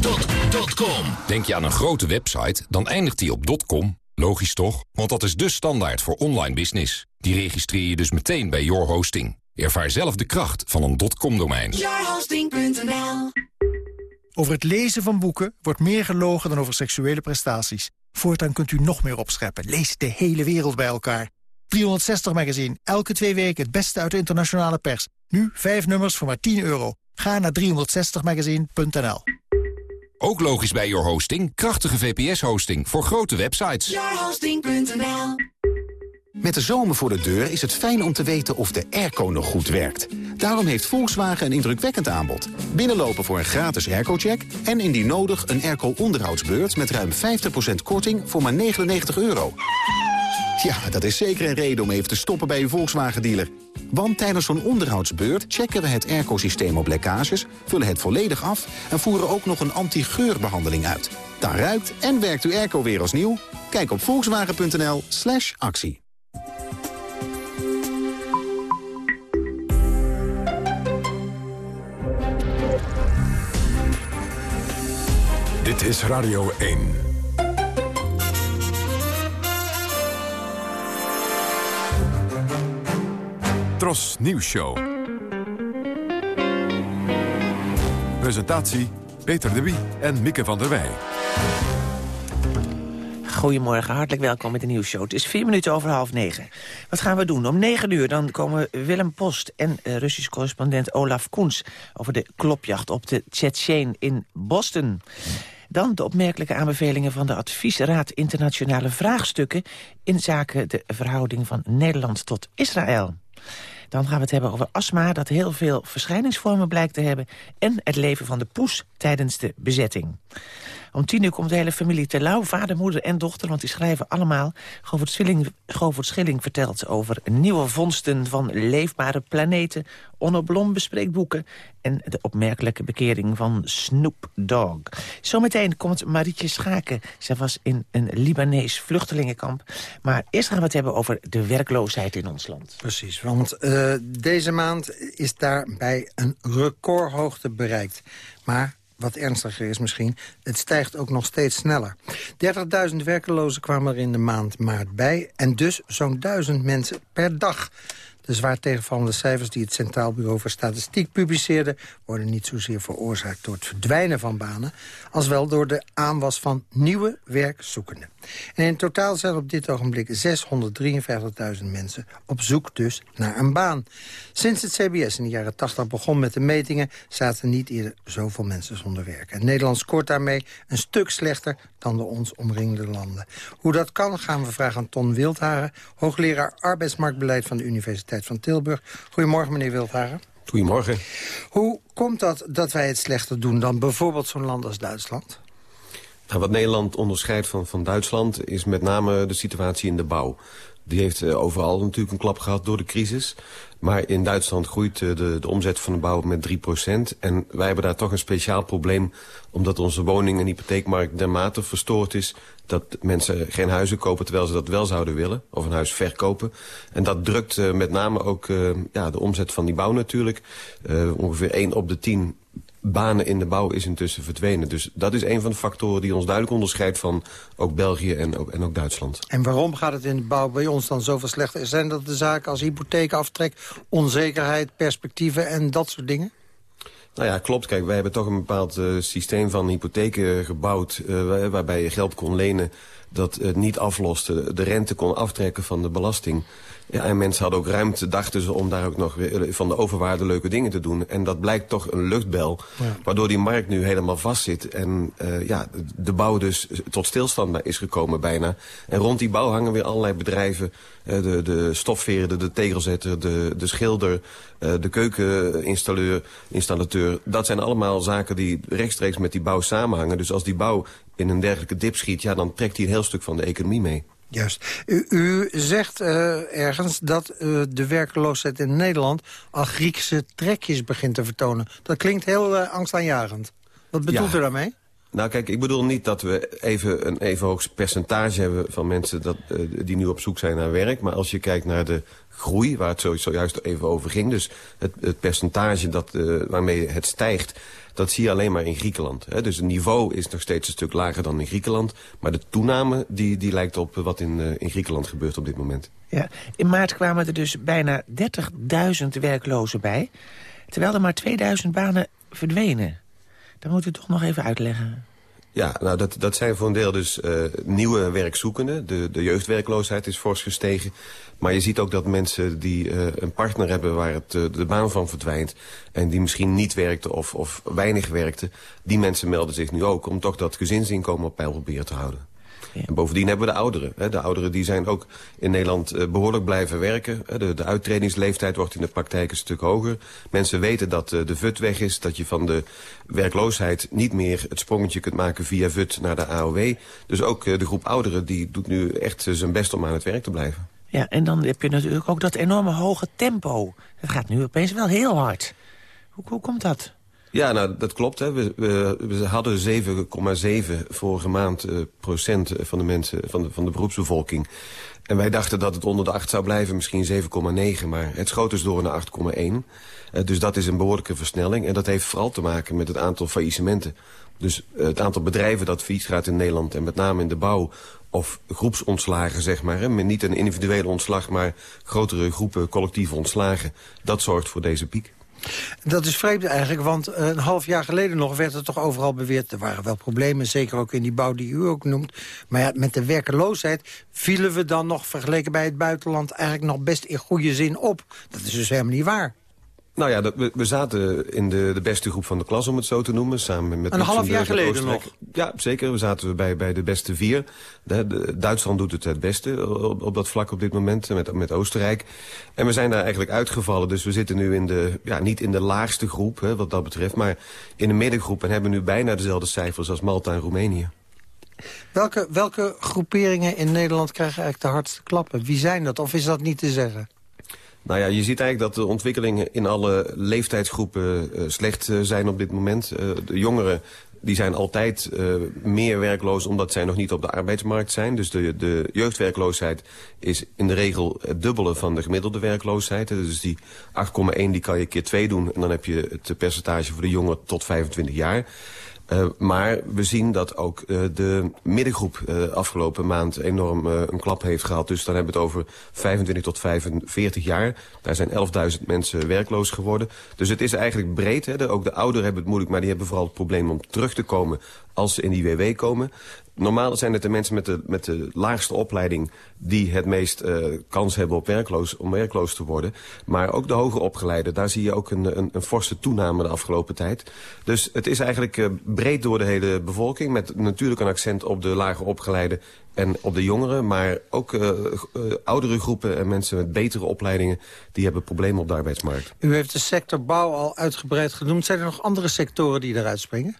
.com. Denk je aan een grote website, dan eindigt die op .com. Logisch toch? Want dat is de standaard voor online business. Die registreer je dus meteen bij Your Hosting. Ervaar zelf de kracht van een .com-domein. Yourhosting.nl Over het lezen van boeken wordt meer gelogen dan over seksuele prestaties. Voortaan kunt u nog meer opscheppen. Lees de hele wereld bij elkaar. 360 Magazine, elke twee weken het beste uit de internationale pers. Nu vijf nummers voor maar 10 euro. Ga naar 360magazine.nl. Ook logisch bij Your Hosting. Krachtige VPS-hosting voor grote websites. Yourhosting.nl Met de zomer voor de deur is het fijn om te weten of de airco nog goed werkt. Daarom heeft Volkswagen een indrukwekkend aanbod. Binnenlopen voor een gratis airco-check... en indien nodig een airco-onderhoudsbeurt met ruim 50% korting voor maar 99 euro. Ja, dat is zeker een reden om even te stoppen bij uw Volkswagen-dealer. Want tijdens zo'n onderhoudsbeurt checken we het airco-systeem op lekkages... vullen het volledig af en voeren ook nog een anti-geurbehandeling uit. Dan ruikt en werkt uw airco weer als nieuw. Kijk op volkswagen.nl slash actie. Dit is Radio 1. Tros Nieuws Show. Presentatie Peter de Wie en Mieke van der Wij. Goedemorgen, hartelijk welkom met de nieuwsshow. Het is vier minuten over half negen. Wat gaan we doen? Om negen uur dan komen Willem Post en uh, Russisch correspondent Olaf Koens... over de klopjacht op de Tsjetsjeen in Boston. Dan de opmerkelijke aanbevelingen van de Adviesraad Internationale Vraagstukken... in zaken de verhouding van Nederland tot Israël. Dan gaan we het hebben over astma, dat heel veel verschijningsvormen blijkt te hebben... en het leven van de poes tijdens de bezetting. Om tien uur komt de hele familie te lauw, vader, moeder en dochter... want die schrijven allemaal. Govert Schilling, Schilling vertelt over nieuwe vondsten van leefbare planeten... Onno Blom bespreekt boeken... en de opmerkelijke bekering van Snoop Dogg. Zometeen komt Marietje Schaken. Zij was in een Libanees vluchtelingenkamp. Maar eerst gaan we het hebben over de werkloosheid in ons land. Precies, want uh, deze maand is daarbij een recordhoogte bereikt. Maar wat ernstiger is misschien, het stijgt ook nog steeds sneller. 30.000 werkelozen kwamen er in de maand maart bij... en dus zo'n duizend mensen per dag. De zwaar tegenvallende cijfers die het Centraal Bureau voor Statistiek publiceerde... worden niet zozeer veroorzaakt door het verdwijnen van banen... als wel door de aanwas van nieuwe werkzoekenden. En in totaal zijn op dit ogenblik 653.000 mensen op zoek dus naar een baan. Sinds het CBS in de jaren 80 begon met de metingen... zaten niet eerder zoveel mensen zonder werk. En Nederland scoort daarmee een stuk slechter dan de ons omringende landen. Hoe dat kan gaan we vragen aan Ton Wildharen... hoogleraar arbeidsmarktbeleid van de Universiteit van Tilburg. Goedemorgen, meneer Wildharen. Goedemorgen. Hoe komt dat dat wij het slechter doen dan bijvoorbeeld zo'n land als Duitsland? Nou, wat Nederland onderscheidt van, van Duitsland is met name de situatie in de bouw. Die heeft uh, overal natuurlijk een klap gehad door de crisis. Maar in Duitsland groeit uh, de, de omzet van de bouw met 3%. En wij hebben daar toch een speciaal probleem... omdat onze woning- en hypotheekmarkt dermate verstoord is... dat mensen geen huizen kopen terwijl ze dat wel zouden willen. Of een huis verkopen. En dat drukt uh, met name ook ja, de omzet van die bouw natuurlijk. ongeveer 1 op de 10 banen in de bouw is intussen verdwenen. Dus dat is een van de factoren die ons duidelijk onderscheidt... van ook België en ook, en ook Duitsland. En waarom gaat het in de bouw bij ons dan zoveel slechter? Zijn dat de zaken als hypotheekaftrek, onzekerheid, perspectieven en dat soort dingen? Nou ja, klopt. Kijk, wij hebben toch een bepaald uh, systeem van hypotheken gebouwd... Uh, waarbij je geld kon lenen dat het niet afloste. De rente kon aftrekken van de belasting. Ja, en mensen hadden ook ruimte, dachten ze, om daar ook nog weer van de overwaarde leuke dingen te doen. En dat blijkt toch een luchtbel, ja. waardoor die markt nu helemaal vastzit. En uh, ja, de bouw dus tot stilstand is gekomen bijna. En rond die bouw hangen weer allerlei bedrijven. Uh, de, de stofveerder, de tegelzetter, de, de schilder, uh, de keukeninstalleur, installateur. Dat zijn allemaal zaken die rechtstreeks met die bouw samenhangen. Dus als die bouw in een dergelijke dip schiet, ja, dan trekt hij een heel stuk van de economie mee. Juist. U, u zegt uh, ergens dat uh, de werkeloosheid in Nederland... al Griekse trekjes begint te vertonen. Dat klinkt heel uh, angstaanjagend. Wat bedoelt ja. u daarmee? Nou kijk, ik bedoel niet dat we even een even hoog percentage hebben... van mensen dat, die nu op zoek zijn naar werk. Maar als je kijkt naar de groei, waar het zojuist even over ging... dus het, het percentage dat, waarmee het stijgt dat zie je alleen maar in Griekenland. Hè. Dus het niveau is nog steeds een stuk lager dan in Griekenland. Maar de toename die, die lijkt op wat in, uh, in Griekenland gebeurt op dit moment. Ja, in maart kwamen er dus bijna 30.000 werklozen bij. Terwijl er maar 2000 banen verdwenen. Dat moet u toch nog even uitleggen. Ja, nou dat, dat zijn voor een deel dus uh, nieuwe werkzoekenden. De, de jeugdwerkloosheid is fors gestegen. Maar je ziet ook dat mensen die uh, een partner hebben waar het, uh, de baan van verdwijnt... en die misschien niet werkte of, of weinig werkte... die mensen melden zich nu ook om toch dat gezinsinkomen op peil proberen te houden. Ja. En bovendien hebben we de ouderen. Hè. De ouderen die zijn ook in Nederland uh, behoorlijk blijven werken. De, de uittredingsleeftijd wordt in de praktijk een stuk hoger. Mensen weten dat uh, de VUT weg is. Dat je van de werkloosheid niet meer het sprongetje kunt maken via VUT naar de AOW. Dus ook uh, de groep ouderen die doet nu echt zijn best om aan het werk te blijven. Ja, en dan heb je natuurlijk ook dat enorme hoge tempo. Dat gaat nu opeens wel heel hard. Hoe, hoe komt dat? Ja, nou, dat klopt. Hè. We, we, we hadden 7,7 vorige maand uh, procent van de mensen, van de, van de beroepsbevolking. En wij dachten dat het onder de 8 zou blijven, misschien 7,9. Maar het schoot dus door naar 8,1. Uh, dus dat is een behoorlijke versnelling. En dat heeft vooral te maken met het aantal faillissementen. Dus het aantal bedrijven dat failliet gaat in Nederland... en met name in de bouw of groepsontslagen, zeg maar. Hè? Niet een individuele ontslag, maar grotere groepen collectieve ontslagen. Dat zorgt voor deze piek. Dat is vreemd eigenlijk, want een half jaar geleden nog werd er toch overal beweerd... er waren wel problemen, zeker ook in die bouw die u ook noemt. Maar ja, met de werkeloosheid vielen we dan nog vergeleken bij het buitenland... eigenlijk nog best in goede zin op. Dat is dus helemaal niet waar. Nou ja, we, we, zaten in de, de beste groep van de klas, om het zo te noemen. Samen met een half jaar geleden nog? Ja, zeker. We zaten bij, bij de beste vier. De, de, Duitsland doet het het beste op, op dat vlak op dit moment, met, met Oostenrijk. En we zijn daar eigenlijk uitgevallen. Dus we zitten nu in de, ja, niet in de laagste groep, hè, wat dat betreft... maar in de middengroep en hebben nu bijna dezelfde cijfers als Malta en Roemenië. Welke, welke groeperingen in Nederland krijgen eigenlijk de hardste klappen? Wie zijn dat, of is dat niet te zeggen? Nou ja, je ziet eigenlijk dat de ontwikkelingen in alle leeftijdsgroepen uh, slecht uh, zijn op dit moment. Uh, de jongeren die zijn altijd meer werkloos omdat zij nog niet op de arbeidsmarkt zijn. Dus de, de jeugdwerkloosheid is in de regel het dubbele van de gemiddelde werkloosheid. Dus die 8,1 die kan je keer 2 doen en dan heb je het percentage voor de jongeren tot 25 jaar. Uh, maar we zien dat ook uh, de middengroep uh, afgelopen maand enorm een klap heeft gehad. Dus dan hebben we het over 25 tot 45 jaar. Daar zijn 11.000 mensen werkloos geworden. Dus het is eigenlijk breed. Hè. Ook de ouderen hebben het moeilijk, maar die hebben vooral het probleem om terug te komen als ze in die WW komen. Normaal zijn het de mensen met de, met de laagste opleiding... die het meest uh, kans hebben op werkloos, om werkloos te worden. Maar ook de hoger opgeleiden, daar zie je ook een, een, een forse toename de afgelopen tijd. Dus het is eigenlijk uh, breed door de hele bevolking... met natuurlijk een accent op de lager opgeleiden en op de jongeren. Maar ook uh, oudere groepen en mensen met betere opleidingen... die hebben problemen op de arbeidsmarkt. U heeft de sector bouw al uitgebreid genoemd. Zijn er nog andere sectoren die eruit springen?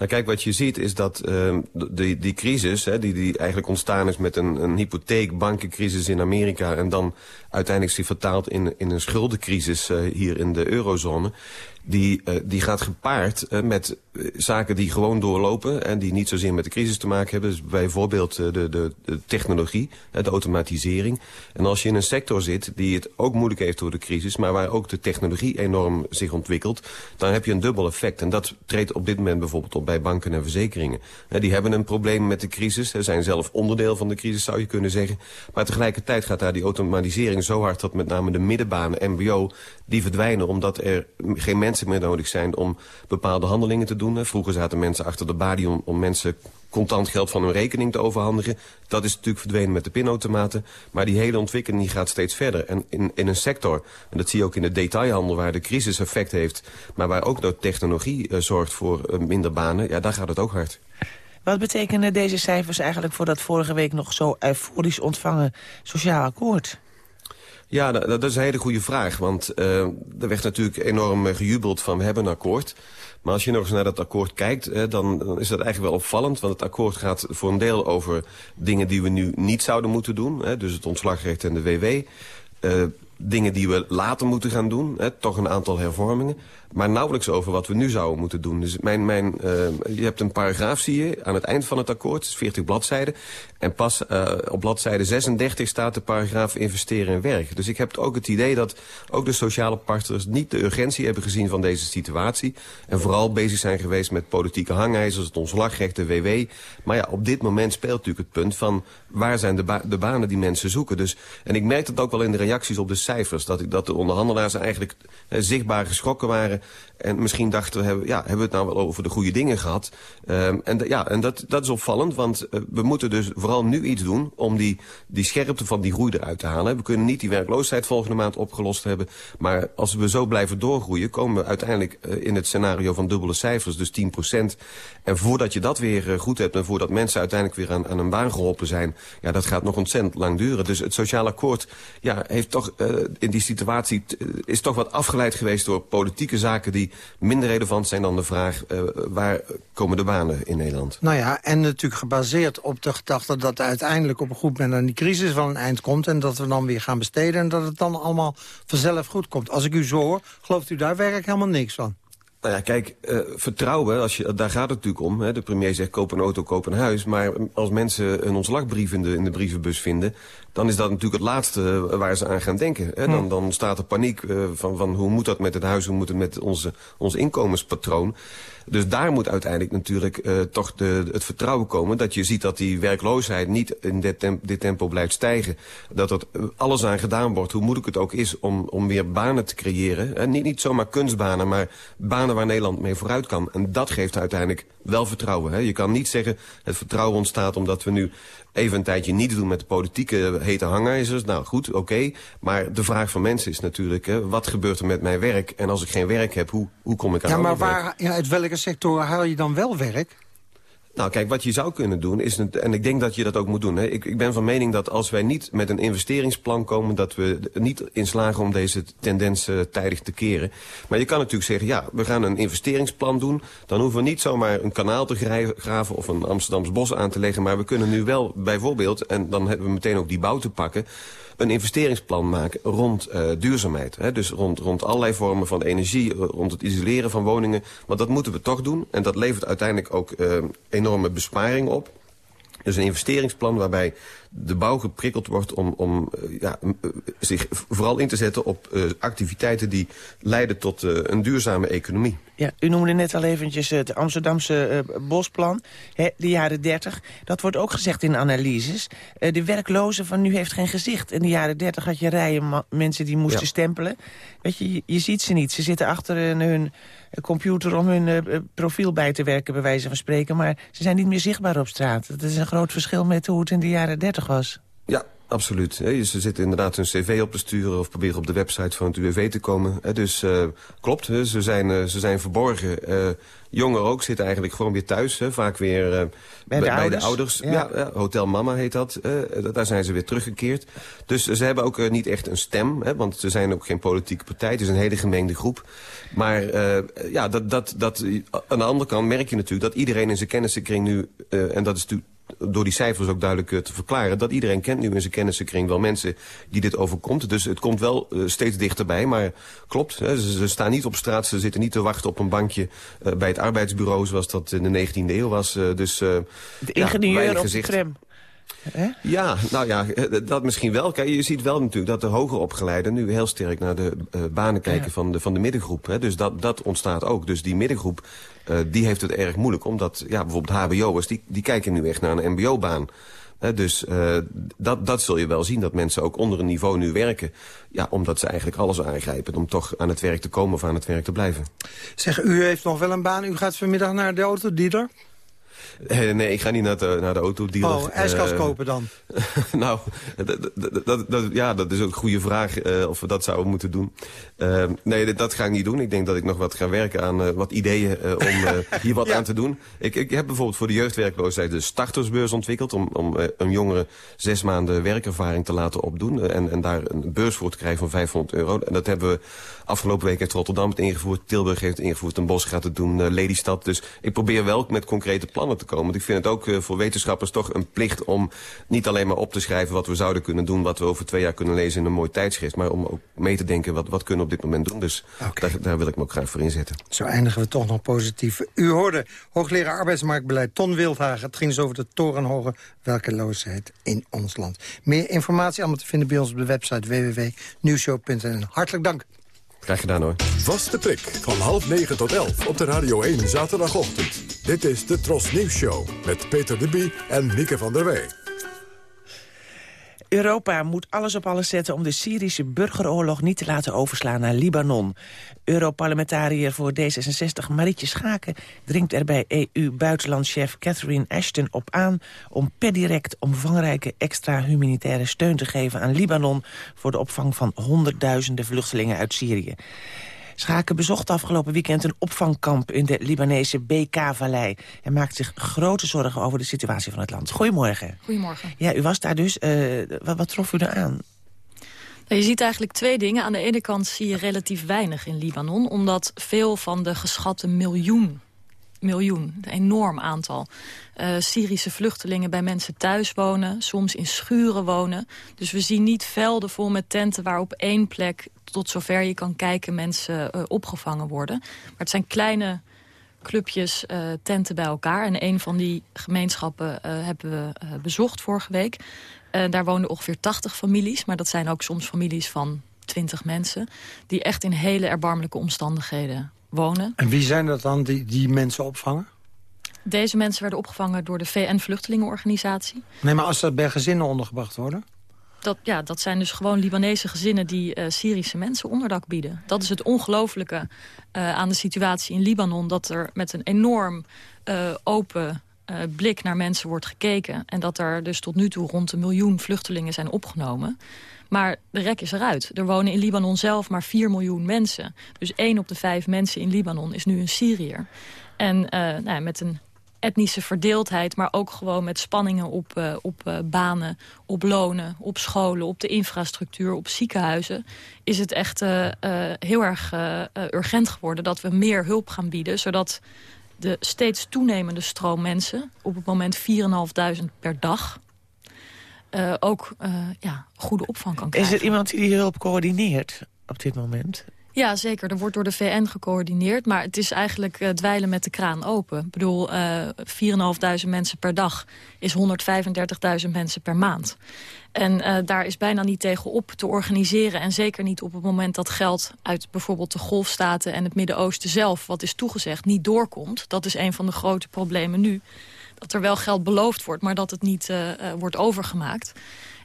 Nou kijk, wat je ziet is dat uh, die, die crisis, hè, die, die eigenlijk ontstaan is met een, een hypotheek-bankencrisis in Amerika... en dan uiteindelijk zich vertaalt in, in een schuldencrisis uh, hier in de eurozone die, uh, die gaat gepaard uh, met zaken die gewoon doorlopen... en die niet zozeer met de crisis te maken hebben. Bijvoorbeeld de, de, de technologie, de automatisering. En als je in een sector zit die het ook moeilijk heeft door de crisis... maar waar ook de technologie enorm zich ontwikkelt... dan heb je een dubbel effect. En dat treedt op dit moment bijvoorbeeld op bij banken en verzekeringen. die hebben een probleem met de crisis. Ze zijn zelf onderdeel van de crisis, zou je kunnen zeggen. Maar tegelijkertijd gaat daar die automatisering zo hard... dat met name de middenbanen, mbo, die verdwijnen... omdat er geen mensen meer nodig zijn om bepaalde handelingen te doen. Vroeger zaten mensen achter de balie om, om mensen contant geld van hun rekening te overhandigen. Dat is natuurlijk verdwenen met de pinautomaten. Maar die hele ontwikkeling die gaat steeds verder. En in, in een sector, en dat zie je ook in de detailhandel... waar de crisis effect heeft, maar waar ook de technologie uh, zorgt voor uh, minder banen... ja, daar gaat het ook hard. Wat betekenen deze cijfers eigenlijk voor dat vorige week nog zo euforisch ontvangen sociaal akkoord? Ja, dat, dat, is een hele goede vraag. Want uh, er werd natuurlijk enorm gejubeld van we hebben een akkoord. Maar als je nog eens naar dat akkoord kijkt, eh, dan, dan, is dat eigenlijk wel opvallend. Want het akkoord gaat voor een deel over dingen die we nu niet zouden moeten doen. Hè, dus het ontslagrecht en de WW. Uh, dingen die we later moeten gaan doen. Hè, toch een aantal hervormingen. Maar nauwelijks over wat we nu zouden moeten doen. Dus mijn, mijn, uh, je hebt een paragraaf, zie je, aan het eind van het akkoord. 40 bladzijden. En pas uh, op bladzijde 36 staat de paragraaf investeren in werk. Dus ik heb ook het idee dat ook de sociale partners niet de urgentie hebben gezien van deze situatie. En vooral bezig zijn geweest met politieke hangijzers, het ontslagrecht, de WW. Maar ja, op dit moment speelt natuurlijk het punt van waar zijn de, de banen die mensen zoeken. Dus, en ik merk dat ook wel in de reacties op de cijfers. Dat, dat de onderhandelaars eigenlijk uh, zichtbaar geschrokken waren en misschien dachten we, hebben, ja, hebben we het nou wel over de goede dingen gehad. Um, en ja, en dat, dat is opvallend, want uh, we moeten dus vooral nu iets doen... om die, die scherpte van die groei eruit te halen. We kunnen niet die werkloosheid volgende maand opgelost hebben. Maar als we zo blijven doorgroeien... komen we uiteindelijk uh, in het scenario van dubbele cijfers, dus 10% En voordat je dat weer uh, goed hebt... en voordat mensen uiteindelijk weer aan, aan een baan geholpen zijn... ja, dat gaat nog ontzettend lang duren. Dus het sociaal akkoord ja, heeft toch in die situatie... is toch wat afgeleid geweest door politieke zaken... die minder relevant zijn dan de vraag... Uh, waar komen de banen in Nederland? Nou ja, en natuurlijk gebaseerd op de gedachte... dat uiteindelijk op een goed moment aan die crisis van een eind komt... en dat we dan weer gaan besteden en dat het dan allemaal vanzelf goed komt. Als ik u zo hoor, gelooft u daar werkelijk helemaal niks van? Nou ja, kijk, uh, vertrouwen, als je, daar gaat het natuurlijk om. Hè. De premier zegt koop een auto, koop een huis. Maar als mensen een ontslagbrief in de, in de brievenbus vinden... dan is dat natuurlijk het laatste waar ze aan gaan denken. Hè. Dan, dan staat er paniek uh, van, van hoe moet dat met het huis, hoe moet het met onze, ons inkomenspatroon. Dus daar moet uiteindelijk natuurlijk uh, toch de, het vertrouwen komen... dat je ziet dat die werkloosheid niet in dit, tempo, dit tempo blijft stijgen. Dat er alles aan gedaan wordt, hoe moeilijk het ook is... om, om weer banen te creëren. En niet, niet zomaar kunstbanen, maar banen waar Nederland mee vooruit kan. En dat geeft uiteindelijk wel vertrouwen. Hè. Je kan niet zeggen, het vertrouwen ontstaat omdat we nu even een tijdje niet doen met de politieke hete hangijzers. Nou goed, oké. Okay. Maar de vraag van mensen is natuurlijk, hè, wat gebeurt er met mijn werk? En als ik geen werk heb, hoe, hoe kom ik aan Ja, maar waar, ja, uit welke sectoren haal je dan wel werk? Nou, kijk, wat je zou kunnen doen is... en ik denk dat je dat ook moet doen. Hè. Ik, ik ben van mening dat als wij niet met een investeringsplan komen... dat we niet inslagen om deze tendens tijdig te keren. Maar je kan natuurlijk zeggen, ja, we gaan een investeringsplan doen. Dan hoeven we niet zomaar een kanaal te graven... of een Amsterdams bos aan te leggen. Maar we kunnen nu wel bijvoorbeeld... en dan hebben we meteen ook die bouw te pakken een investeringsplan maken rond uh, duurzaamheid. Hè? Dus rond, rond allerlei vormen van energie, rond het isoleren van woningen. Want dat moeten we toch doen. En dat levert uiteindelijk ook uh, enorme besparing op. Dus een investeringsplan waarbij de bouw geprikkeld wordt om, om uh, ja, uh, zich vooral in te zetten op uh, activiteiten die leiden tot een duurzame economie. Ja, u noemde net al eventjes het Amsterdamse bosplan, hè, de jaren 30. Dat wordt ook gezegd in analyses. de werkloze van nu heeft geen gezicht. In de jaren 30 had je rijen mensen die moesten ja. stempelen. Weet je, je, ziet ze niet. Ze zitten achter hun, hun computer om hun profiel bij te werken, bij wijze van spreken. Maar ze zijn niet meer zichtbaar op straat. Dat is een groot verschil met hoe het in de jaren 30 was. Ja, absoluut. Ze zitten inderdaad hun cv op te sturen... of proberen op de website van het UWV te komen. Dus uh, klopt, ze zijn, uh, ze zijn verborgen. Uh, jongeren ook zitten eigenlijk gewoon weer thuis. Vaak weer bij, de, bij ouders. de ouders. Ja. Ja, ja, Hotel Mama heet dat. daar zijn ze weer teruggekeerd. Dus ze hebben ook niet echt een stem. Hè, want ze zijn ook geen politieke partij. Het is een hele gemengde groep. Maar ja, dat, dat, dat, aan de andere kant merk je natuurlijk... dat iedereen in zijn kennissenkring nu... en dat is natuurlijk door die cijfers ook duidelijk uh, te verklaren... dat iedereen kent nu in zijn kennissenkring wel mensen die dit overkomt. Dus het komt wel uh, steeds dichterbij, maar klopt. Ze, staan niet op straat, ze zitten niet te wachten op een bankje... Uh, bij het arbeidsbureau zoals dat in de 19e eeuw was. dus, de ingenieur ja, op de tram. He? Ja, nou ja, dat misschien wel. Kijk, je ziet wel natuurlijk dat de hoger opgeleiden nu heel sterk naar de uh, banen kijken ja. van, de, van de middengroep. Hè. Dus dat, dat ontstaat ook. Dus die middengroep, uh, die heeft het erg moeilijk. Omdat ja, bijvoorbeeld hbo'ers, die, die kijken nu echt naar een mbo-baan. He, dus uh, dat, dat zul je wel zien, dat mensen ook onder een niveau nu werken. Ja, omdat ze eigenlijk alles aangrijpen om toch aan het werk te komen of aan het werk te blijven. Zeg, u heeft nog wel een baan. U gaat vanmiddag naar de autodealer? Uh, nee, ik ga niet naar de, naar de autodealer. Oh, ijskast uh, kopen dan? nou, dat, dat, ja, dat is ook een goede vraag uh, of we dat zouden moeten doen. nee, dat ga ik niet doen. Ik denk dat ik nog wat ga werken aan wat ideeën om hier wat ja. aan te doen. Ik, ik heb bijvoorbeeld voor de jeugdwerkloosheid de startersbeurs ontwikkeld... om, om een jongere zes maanden werkervaring te laten opdoen... en, en daar een beurs voor te krijgen van 500 euro. En dat hebben we afgelopen week heeft Rotterdam het ingevoerd... Tilburg heeft het ingevoerd, Den Bosch gaat het doen, Lelystad. Dus ik probeer wel met concrete plannen te komen. Want ik vind het ook uh, voor wetenschappers toch een plicht om niet alleen maar op te schrijven wat we zouden kunnen doen, wat we over twee jaar kunnen lezen in een mooi tijdschrift, maar om ook mee te denken wat, wat kunnen we op dit moment doen. Dus okay. daar, daar, wil ik me ook graag voor inzetten. Zo eindigen we toch nog positief. U hoorde hoogleraar arbeidsmarktbeleid Ton Wildhagen. Het ging dus over de torenhoge werkeloosheid in ons land. Meer informatie allemaal te vinden bij ons op de website www.nieuwshow.nl. Hartelijk dank. Graag gedaan hoor. Vaste prik van half negen tot elf op de Radio 1 zaterdagochtend. Dit is de Tros Nieuws Show met Peter de Bie en Mieke van der Wey. Europa moet alles op alles zetten om de Syrische burgeroorlog niet te laten overslaan naar Libanon. Europarlementariër voor D66 Marietje Schaken dringt er bij EU-buitenlandchef Catherine Ashton op aan om per direct omvangrijke extra humanitaire steun te geven aan Libanon voor de opvang van honderdduizenden vluchtelingen uit Syrië. Schaken bezocht afgelopen weekend een opvangkamp in de Libanese BK-vallei... en maakt zich grote zorgen over de situatie van het land. Goedemorgen. Goedemorgen. Ja, u was daar dus. Uh, wat, wat trof u er aan? Nou, je ziet eigenlijk twee dingen. Aan de ene kant zie je relatief weinig in Libanon... omdat veel van de geschatte miljoen miljoen, een enorm aantal. Uh, Syrische vluchtelingen bij mensen thuis wonen, soms in schuren wonen. Dus we zien niet velden vol met tenten waar op één plek... tot zover je kan kijken mensen uh, opgevangen worden. Maar het zijn kleine clubjes uh, tenten bij elkaar. En een van die gemeenschappen hebben we bezocht vorige week. daar woonden ongeveer 80 families, maar dat zijn ook soms families van 20 mensen... die echt in hele erbarmelijke omstandigheden wonen. En wie zijn dat dan, die, die mensen opvangen? Deze mensen werden opgevangen door de VN-vluchtelingenorganisatie. Nee, maar als ze bij gezinnen ondergebracht worden? Dat, ja, dat zijn dus gewoon Libanese gezinnen die uh, Syrische mensen onderdak bieden. Dat is het ongelofelijke uh, aan de situatie in Libanon. Dat er met een enorm uh, open blik naar mensen wordt gekeken. En dat er dus tot nu toe rond een miljoen vluchtelingen zijn opgenomen. Maar de rek is eruit. Er wonen in Libanon zelf maar 4 miljoen mensen. Dus 1 op de 5 mensen in Libanon is nu een Syriër. En nou, met een etnische verdeeldheid, maar ook gewoon met spanningen op, uh, op uh, banen, op lonen, op scholen, op de infrastructuur, op ziekenhuizen, is het echt heel erg urgent geworden dat we meer hulp gaan bieden, zodat de steeds toenemende stroom mensen, op het moment 4.500 per dag, ook ja, goede opvang kan krijgen. Is er iemand die die hulp coördineert op dit moment? Ja, zeker. Er wordt door de VN gecoördineerd. Maar het is eigenlijk uh, dweilen met de kraan open. Ik bedoel, uh, 4.500 mensen per dag is 135.000 mensen per maand. En uh, daar is bijna niet tegen op te organiseren. En zeker niet op het moment dat geld uit bijvoorbeeld de golfstaten... en het Midden-Oosten zelf, wat is toegezegd, niet doorkomt. Dat is een van de grote problemen nu. Dat er wel geld beloofd wordt, maar dat het niet wordt overgemaakt.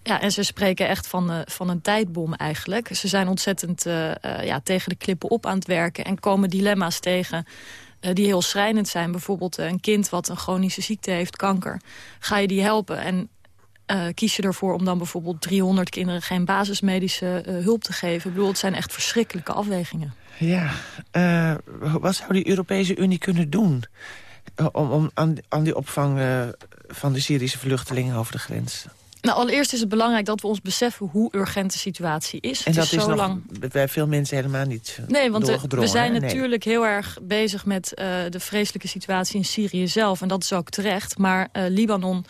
Ja, en ze spreken echt van, uh, van een tijdbom eigenlijk. Ze zijn ontzettend uh, uh, ja, tegen de klippen op aan het werken... en komen dilemma's tegen die heel schrijnend zijn. Bijvoorbeeld een kind wat een chronische ziekte heeft, kanker. Ga je die helpen en kies je ervoor om dan bijvoorbeeld 300 kinderen... geen basismedische hulp te geven? Ik bedoel, het zijn echt verschrikkelijke afwegingen. Ja, wat zou die Europese Unie kunnen doen... om, om aan, aan die opvang van de Syrische vluchtelingen over de grens... Nou, allereerst is het belangrijk dat we ons beseffen hoe urgent de situatie is. En het dat is, is zo nog lang... bij veel mensen helemaal niet Nee, want de, we zijn natuurlijk heel erg bezig met uh, de vreselijke situatie in Syrië zelf. En dat is ook terecht. Maar uh, Libanon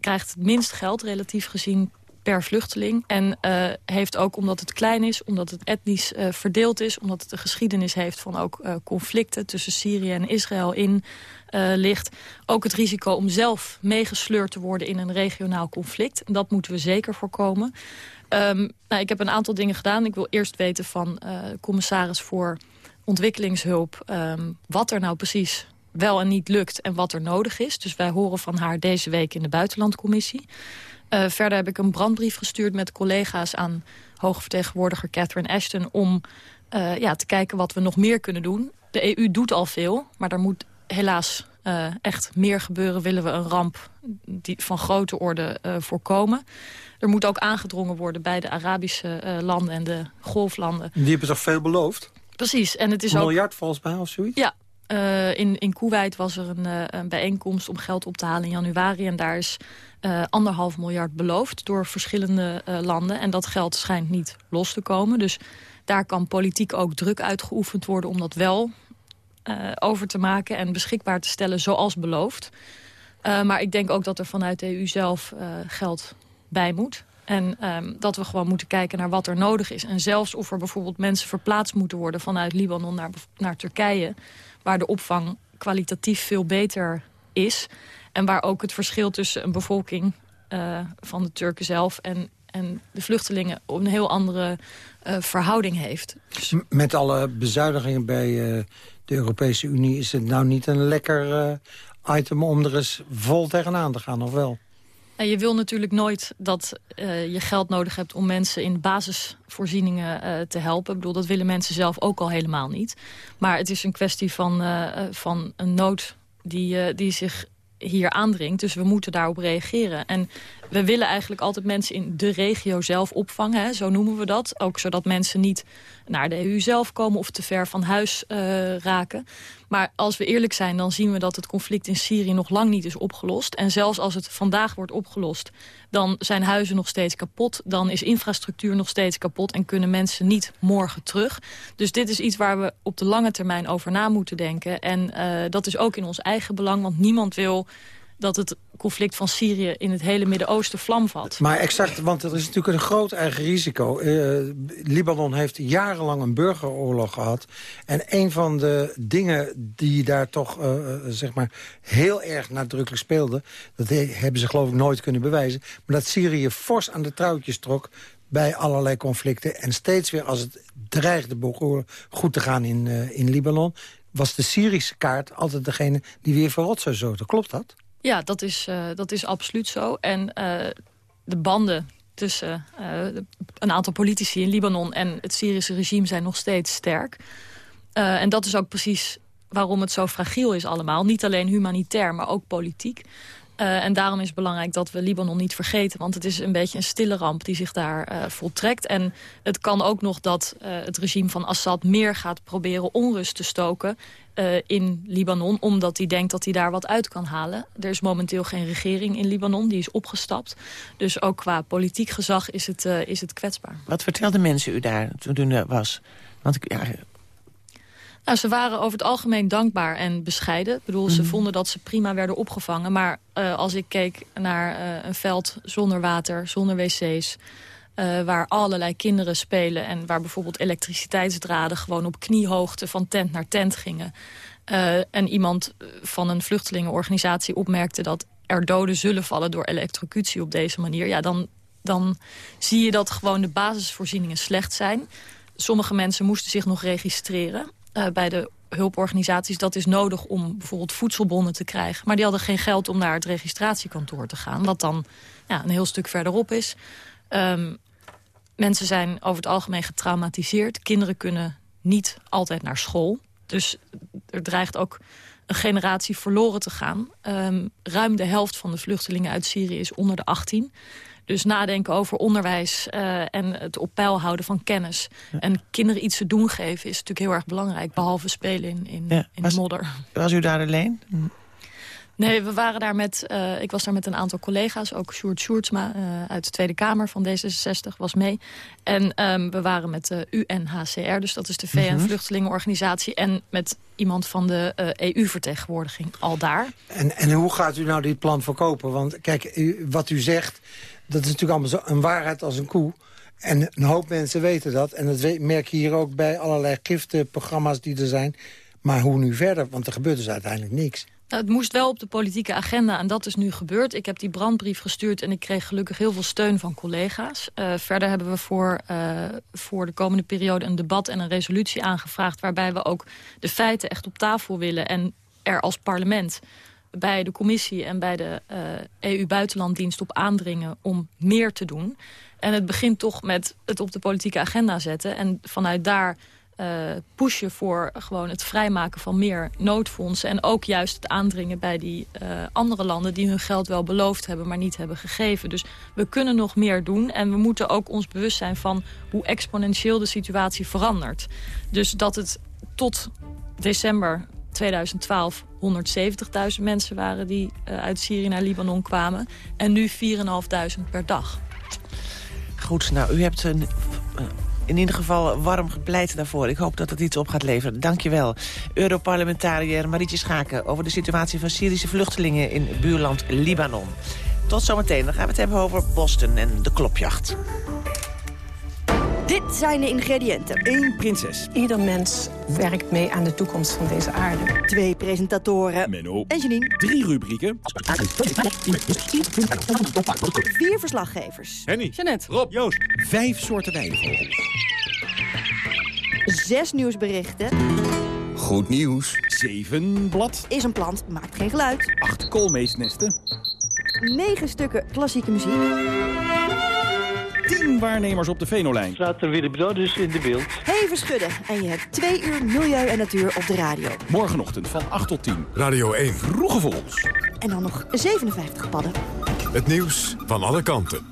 krijgt het minst geld, relatief gezien, per vluchteling. En uh, heeft ook, omdat het klein is, omdat het etnisch uh, verdeeld is... omdat het een geschiedenis heeft van ook uh, conflicten tussen Syrië en Israël in ligt... ook het risico om zelf meegesleurd te worden in een regionaal conflict. Dat moeten we zeker voorkomen. Um, nou, ik heb een aantal dingen gedaan. Ik wil eerst weten van commissaris voor ontwikkelingshulp... Um, wat er nou precies wel en niet lukt en wat er nodig is. Dus wij horen van haar deze week in de buitenlandcommissie... Uh, verder heb ik een brandbrief gestuurd met collega's aan hoogvertegenwoordiger Catherine Ashton... om uh, ja, te kijken wat we nog meer kunnen doen. De EU doet al veel, maar er moet helaas uh, echt meer gebeuren... willen we een ramp die van grote orde voorkomen. Er moet ook aangedrongen worden bij de Arabische landen en de golflanden. Die hebben toch veel beloofd? Precies. En het is een ook... miljard volgens mij of zoiets? Ja, uh, in, in Kuwait was er een, uh, een bijeenkomst om geld op te halen in januari. En daar is uh, anderhalf miljard beloofd door verschillende landen. En dat geld schijnt niet los te komen. Dus daar kan politiek ook druk uitgeoefend worden om dat wel over te maken en beschikbaar te stellen zoals beloofd. maar ik denk ook dat er vanuit de EU zelf geld bij moet. En um, dat we gewoon moeten kijken naar wat er nodig is. En zelfs of er bijvoorbeeld mensen verplaatst moeten worden... vanuit Libanon naar, naar Turkije... waar de opvang kwalitatief veel beter is. En waar ook het verschil tussen een bevolking uh, van de Turken zelf... en, en de vluchtelingen een heel andere uh, verhouding heeft. Dus... Met alle bezuinigingen bij uh, de Europese Unie... is het nou niet een lekker item om er eens vol tegenaan te gaan, of wel? Je wil natuurlijk nooit dat uh, je geld nodig hebt om mensen in basisvoorzieningen uh, te helpen. Ik bedoel, dat willen mensen zelf ook al helemaal niet. Maar het is een kwestie van, uh, van een nood die, die zich hier aandringt. Dus we moeten daarop reageren. En we willen eigenlijk altijd mensen in de regio zelf opvangen. Hè, zo noemen we dat. Ook zodat mensen niet naar de EU zelf komen of te ver van huis uh, raken. Maar als we eerlijk zijn, dan zien we dat het conflict in Syrië nog lang niet is opgelost. En zelfs als het vandaag wordt opgelost, dan zijn huizen nog steeds kapot. Dan is infrastructuur nog steeds kapot en kunnen mensen niet morgen terug. Dus dit is iets waar we op de lange termijn over na moeten denken. En uh, dat is ook in ons eigen belang, want niemand wil dat het conflict van Syrië in het hele Midden-Oosten vlam vat. Maar exact, want er is natuurlijk een groot eigen risico. Uh, Libanon heeft jarenlang een burgeroorlog gehad. En een van de dingen die daar toch uh, zeg maar heel erg nadrukkelijk speelde... dat hebben ze geloof ik nooit kunnen bewijzen... maar dat Syrië fors aan de touwtjes trok bij allerlei conflicten. En steeds weer als het dreigde goed te gaan in, in Libanon... was de Syrische kaart altijd degene die weer verrot zou zoten. Klopt dat? Ja, dat is, uh, dat is absoluut zo. En uh, de banden tussen uh, een aantal politici in Libanon... en het Syrische regime zijn nog steeds sterk. en dat is ook precies waarom het zo fragiel is allemaal. Niet alleen humanitair, maar ook politiek. Uh, en daarom is het belangrijk dat we Libanon niet vergeten. Want het is een beetje een stille ramp die zich daar uh, voltrekt. En het kan ook nog dat uh, het regime van Assad meer gaat proberen onrust te stoken in Libanon. Omdat hij denkt dat hij daar wat uit kan halen. Er is momenteel geen regering in Libanon, die is opgestapt. Dus ook qua politiek gezag is het, is het kwetsbaar. Wat vertelden mensen u daar toen u was? Want ik, ja, nou, ze waren over het algemeen dankbaar en bescheiden. Ik bedoel, ze Mhm. vonden dat ze prima werden opgevangen. Maar uh, als ik keek naar uh, een veld zonder water, zonder wc's... Uh, waar allerlei kinderen spelen en waar bijvoorbeeld elektriciteitsdraden gewoon op kniehoogte van tent naar tent gingen. En iemand van een vluchtelingenorganisatie opmerkte dat er doden zullen vallen door elektrocutie op deze manier. Ja, dan, dan zie je dat gewoon de basisvoorzieningen slecht zijn. Sommige mensen moesten zich nog registreren uh, bij de hulporganisaties. Dat is nodig om bijvoorbeeld voedselbonnen te krijgen. Maar die hadden geen geld om naar het registratiekantoor te gaan. Wat dan ja, een heel stuk verderop is. Um, mensen zijn over het algemeen getraumatiseerd. Kinderen kunnen niet altijd naar school. Dus er dreigt ook een generatie verloren te gaan. Um, ruim de helft van de vluchtelingen uit Syrië is onder de 18. Dus nadenken over onderwijs uh, en het op peil houden van kennis. En kinderen iets te doen geven is natuurlijk heel erg belangrijk. Behalve spelen in, in, ja, in was, de modder. Was u daar alleen? Nee, we waren daar met, uh, ik was daar met een aantal collega's. Ook Sjoerd Sjoerdsma uh, uit de Tweede Kamer van D66 was mee. En um, we waren met de UNHCR, dus dat is de VN-vluchtelingenorganisatie... en met iemand van de uh, EU-vertegenwoordiging al daar. En, en hoe gaat u nou dit plan verkopen? Want kijk, u, wat u zegt, dat is natuurlijk allemaal zo een waarheid als een koe. En een hoop mensen weten dat. En dat merk je hier ook bij allerlei giftenprogramma's die er zijn. Maar hoe nu verder? Want er gebeurt dus uiteindelijk niks. Nou, het moest wel op de politieke agenda en dat is nu gebeurd. Ik heb die brandbrief gestuurd en ik kreeg gelukkig heel veel steun van collega's. Uh, verder hebben we voor, uh, voor de komende periode een debat en een resolutie aangevraagd... waarbij we ook de feiten echt op tafel willen en er als parlement bij de commissie en bij de EU-buitenlanddienst op aandringen om meer te doen. En het begint toch met het op de politieke agenda zetten en vanuit daar uh, pushen voor gewoon het vrijmaken van meer noodfondsen. En ook juist het aandringen bij die uh, andere landen die hun geld wel beloofd hebben, maar niet hebben gegeven. Dus we kunnen nog meer doen en we moeten ook ons bewust zijn van hoe exponentieel de situatie verandert. Dus dat het tot december 2012 170.000 mensen waren die uh, uit Syrië naar Libanon kwamen. En nu 4.500 per dag. Goed, nou, u hebt een in ieder geval warm gepleit daarvoor. Ik hoop dat het iets op gaat leveren. Dankjewel. Europarlementariër Marietje Schaken... over de situatie van Syrische vluchtelingen in buurland Libanon. Tot zometeen. Dan gaan we het hebben over Boston en de klopjacht. Dit zijn de ingrediënten. 1 prinses. Ieder mens werkt mee aan de toekomst van deze aarde. Twee presentatoren. Menno. En Janine. Drie rubrieken. Vier verslaggevers. Henny. Jeannette. Rob. Joost. Vijf soorten weidevogels. Zes nieuwsberichten. Goed nieuws. Zeven blad. Is een plant, maakt geen geluid. Acht koolmeesnesten. Negen stukken klassieke muziek. 10 waarnemers op de Venolijn. Staat er weer de dus in de beeld. Even schudden en je hebt twee uur milieu en natuur op de radio. Morgenochtend van 8 tot 10. Radio 1. Vroege vogels. En dan nog 57 padden. Het nieuws van alle kanten.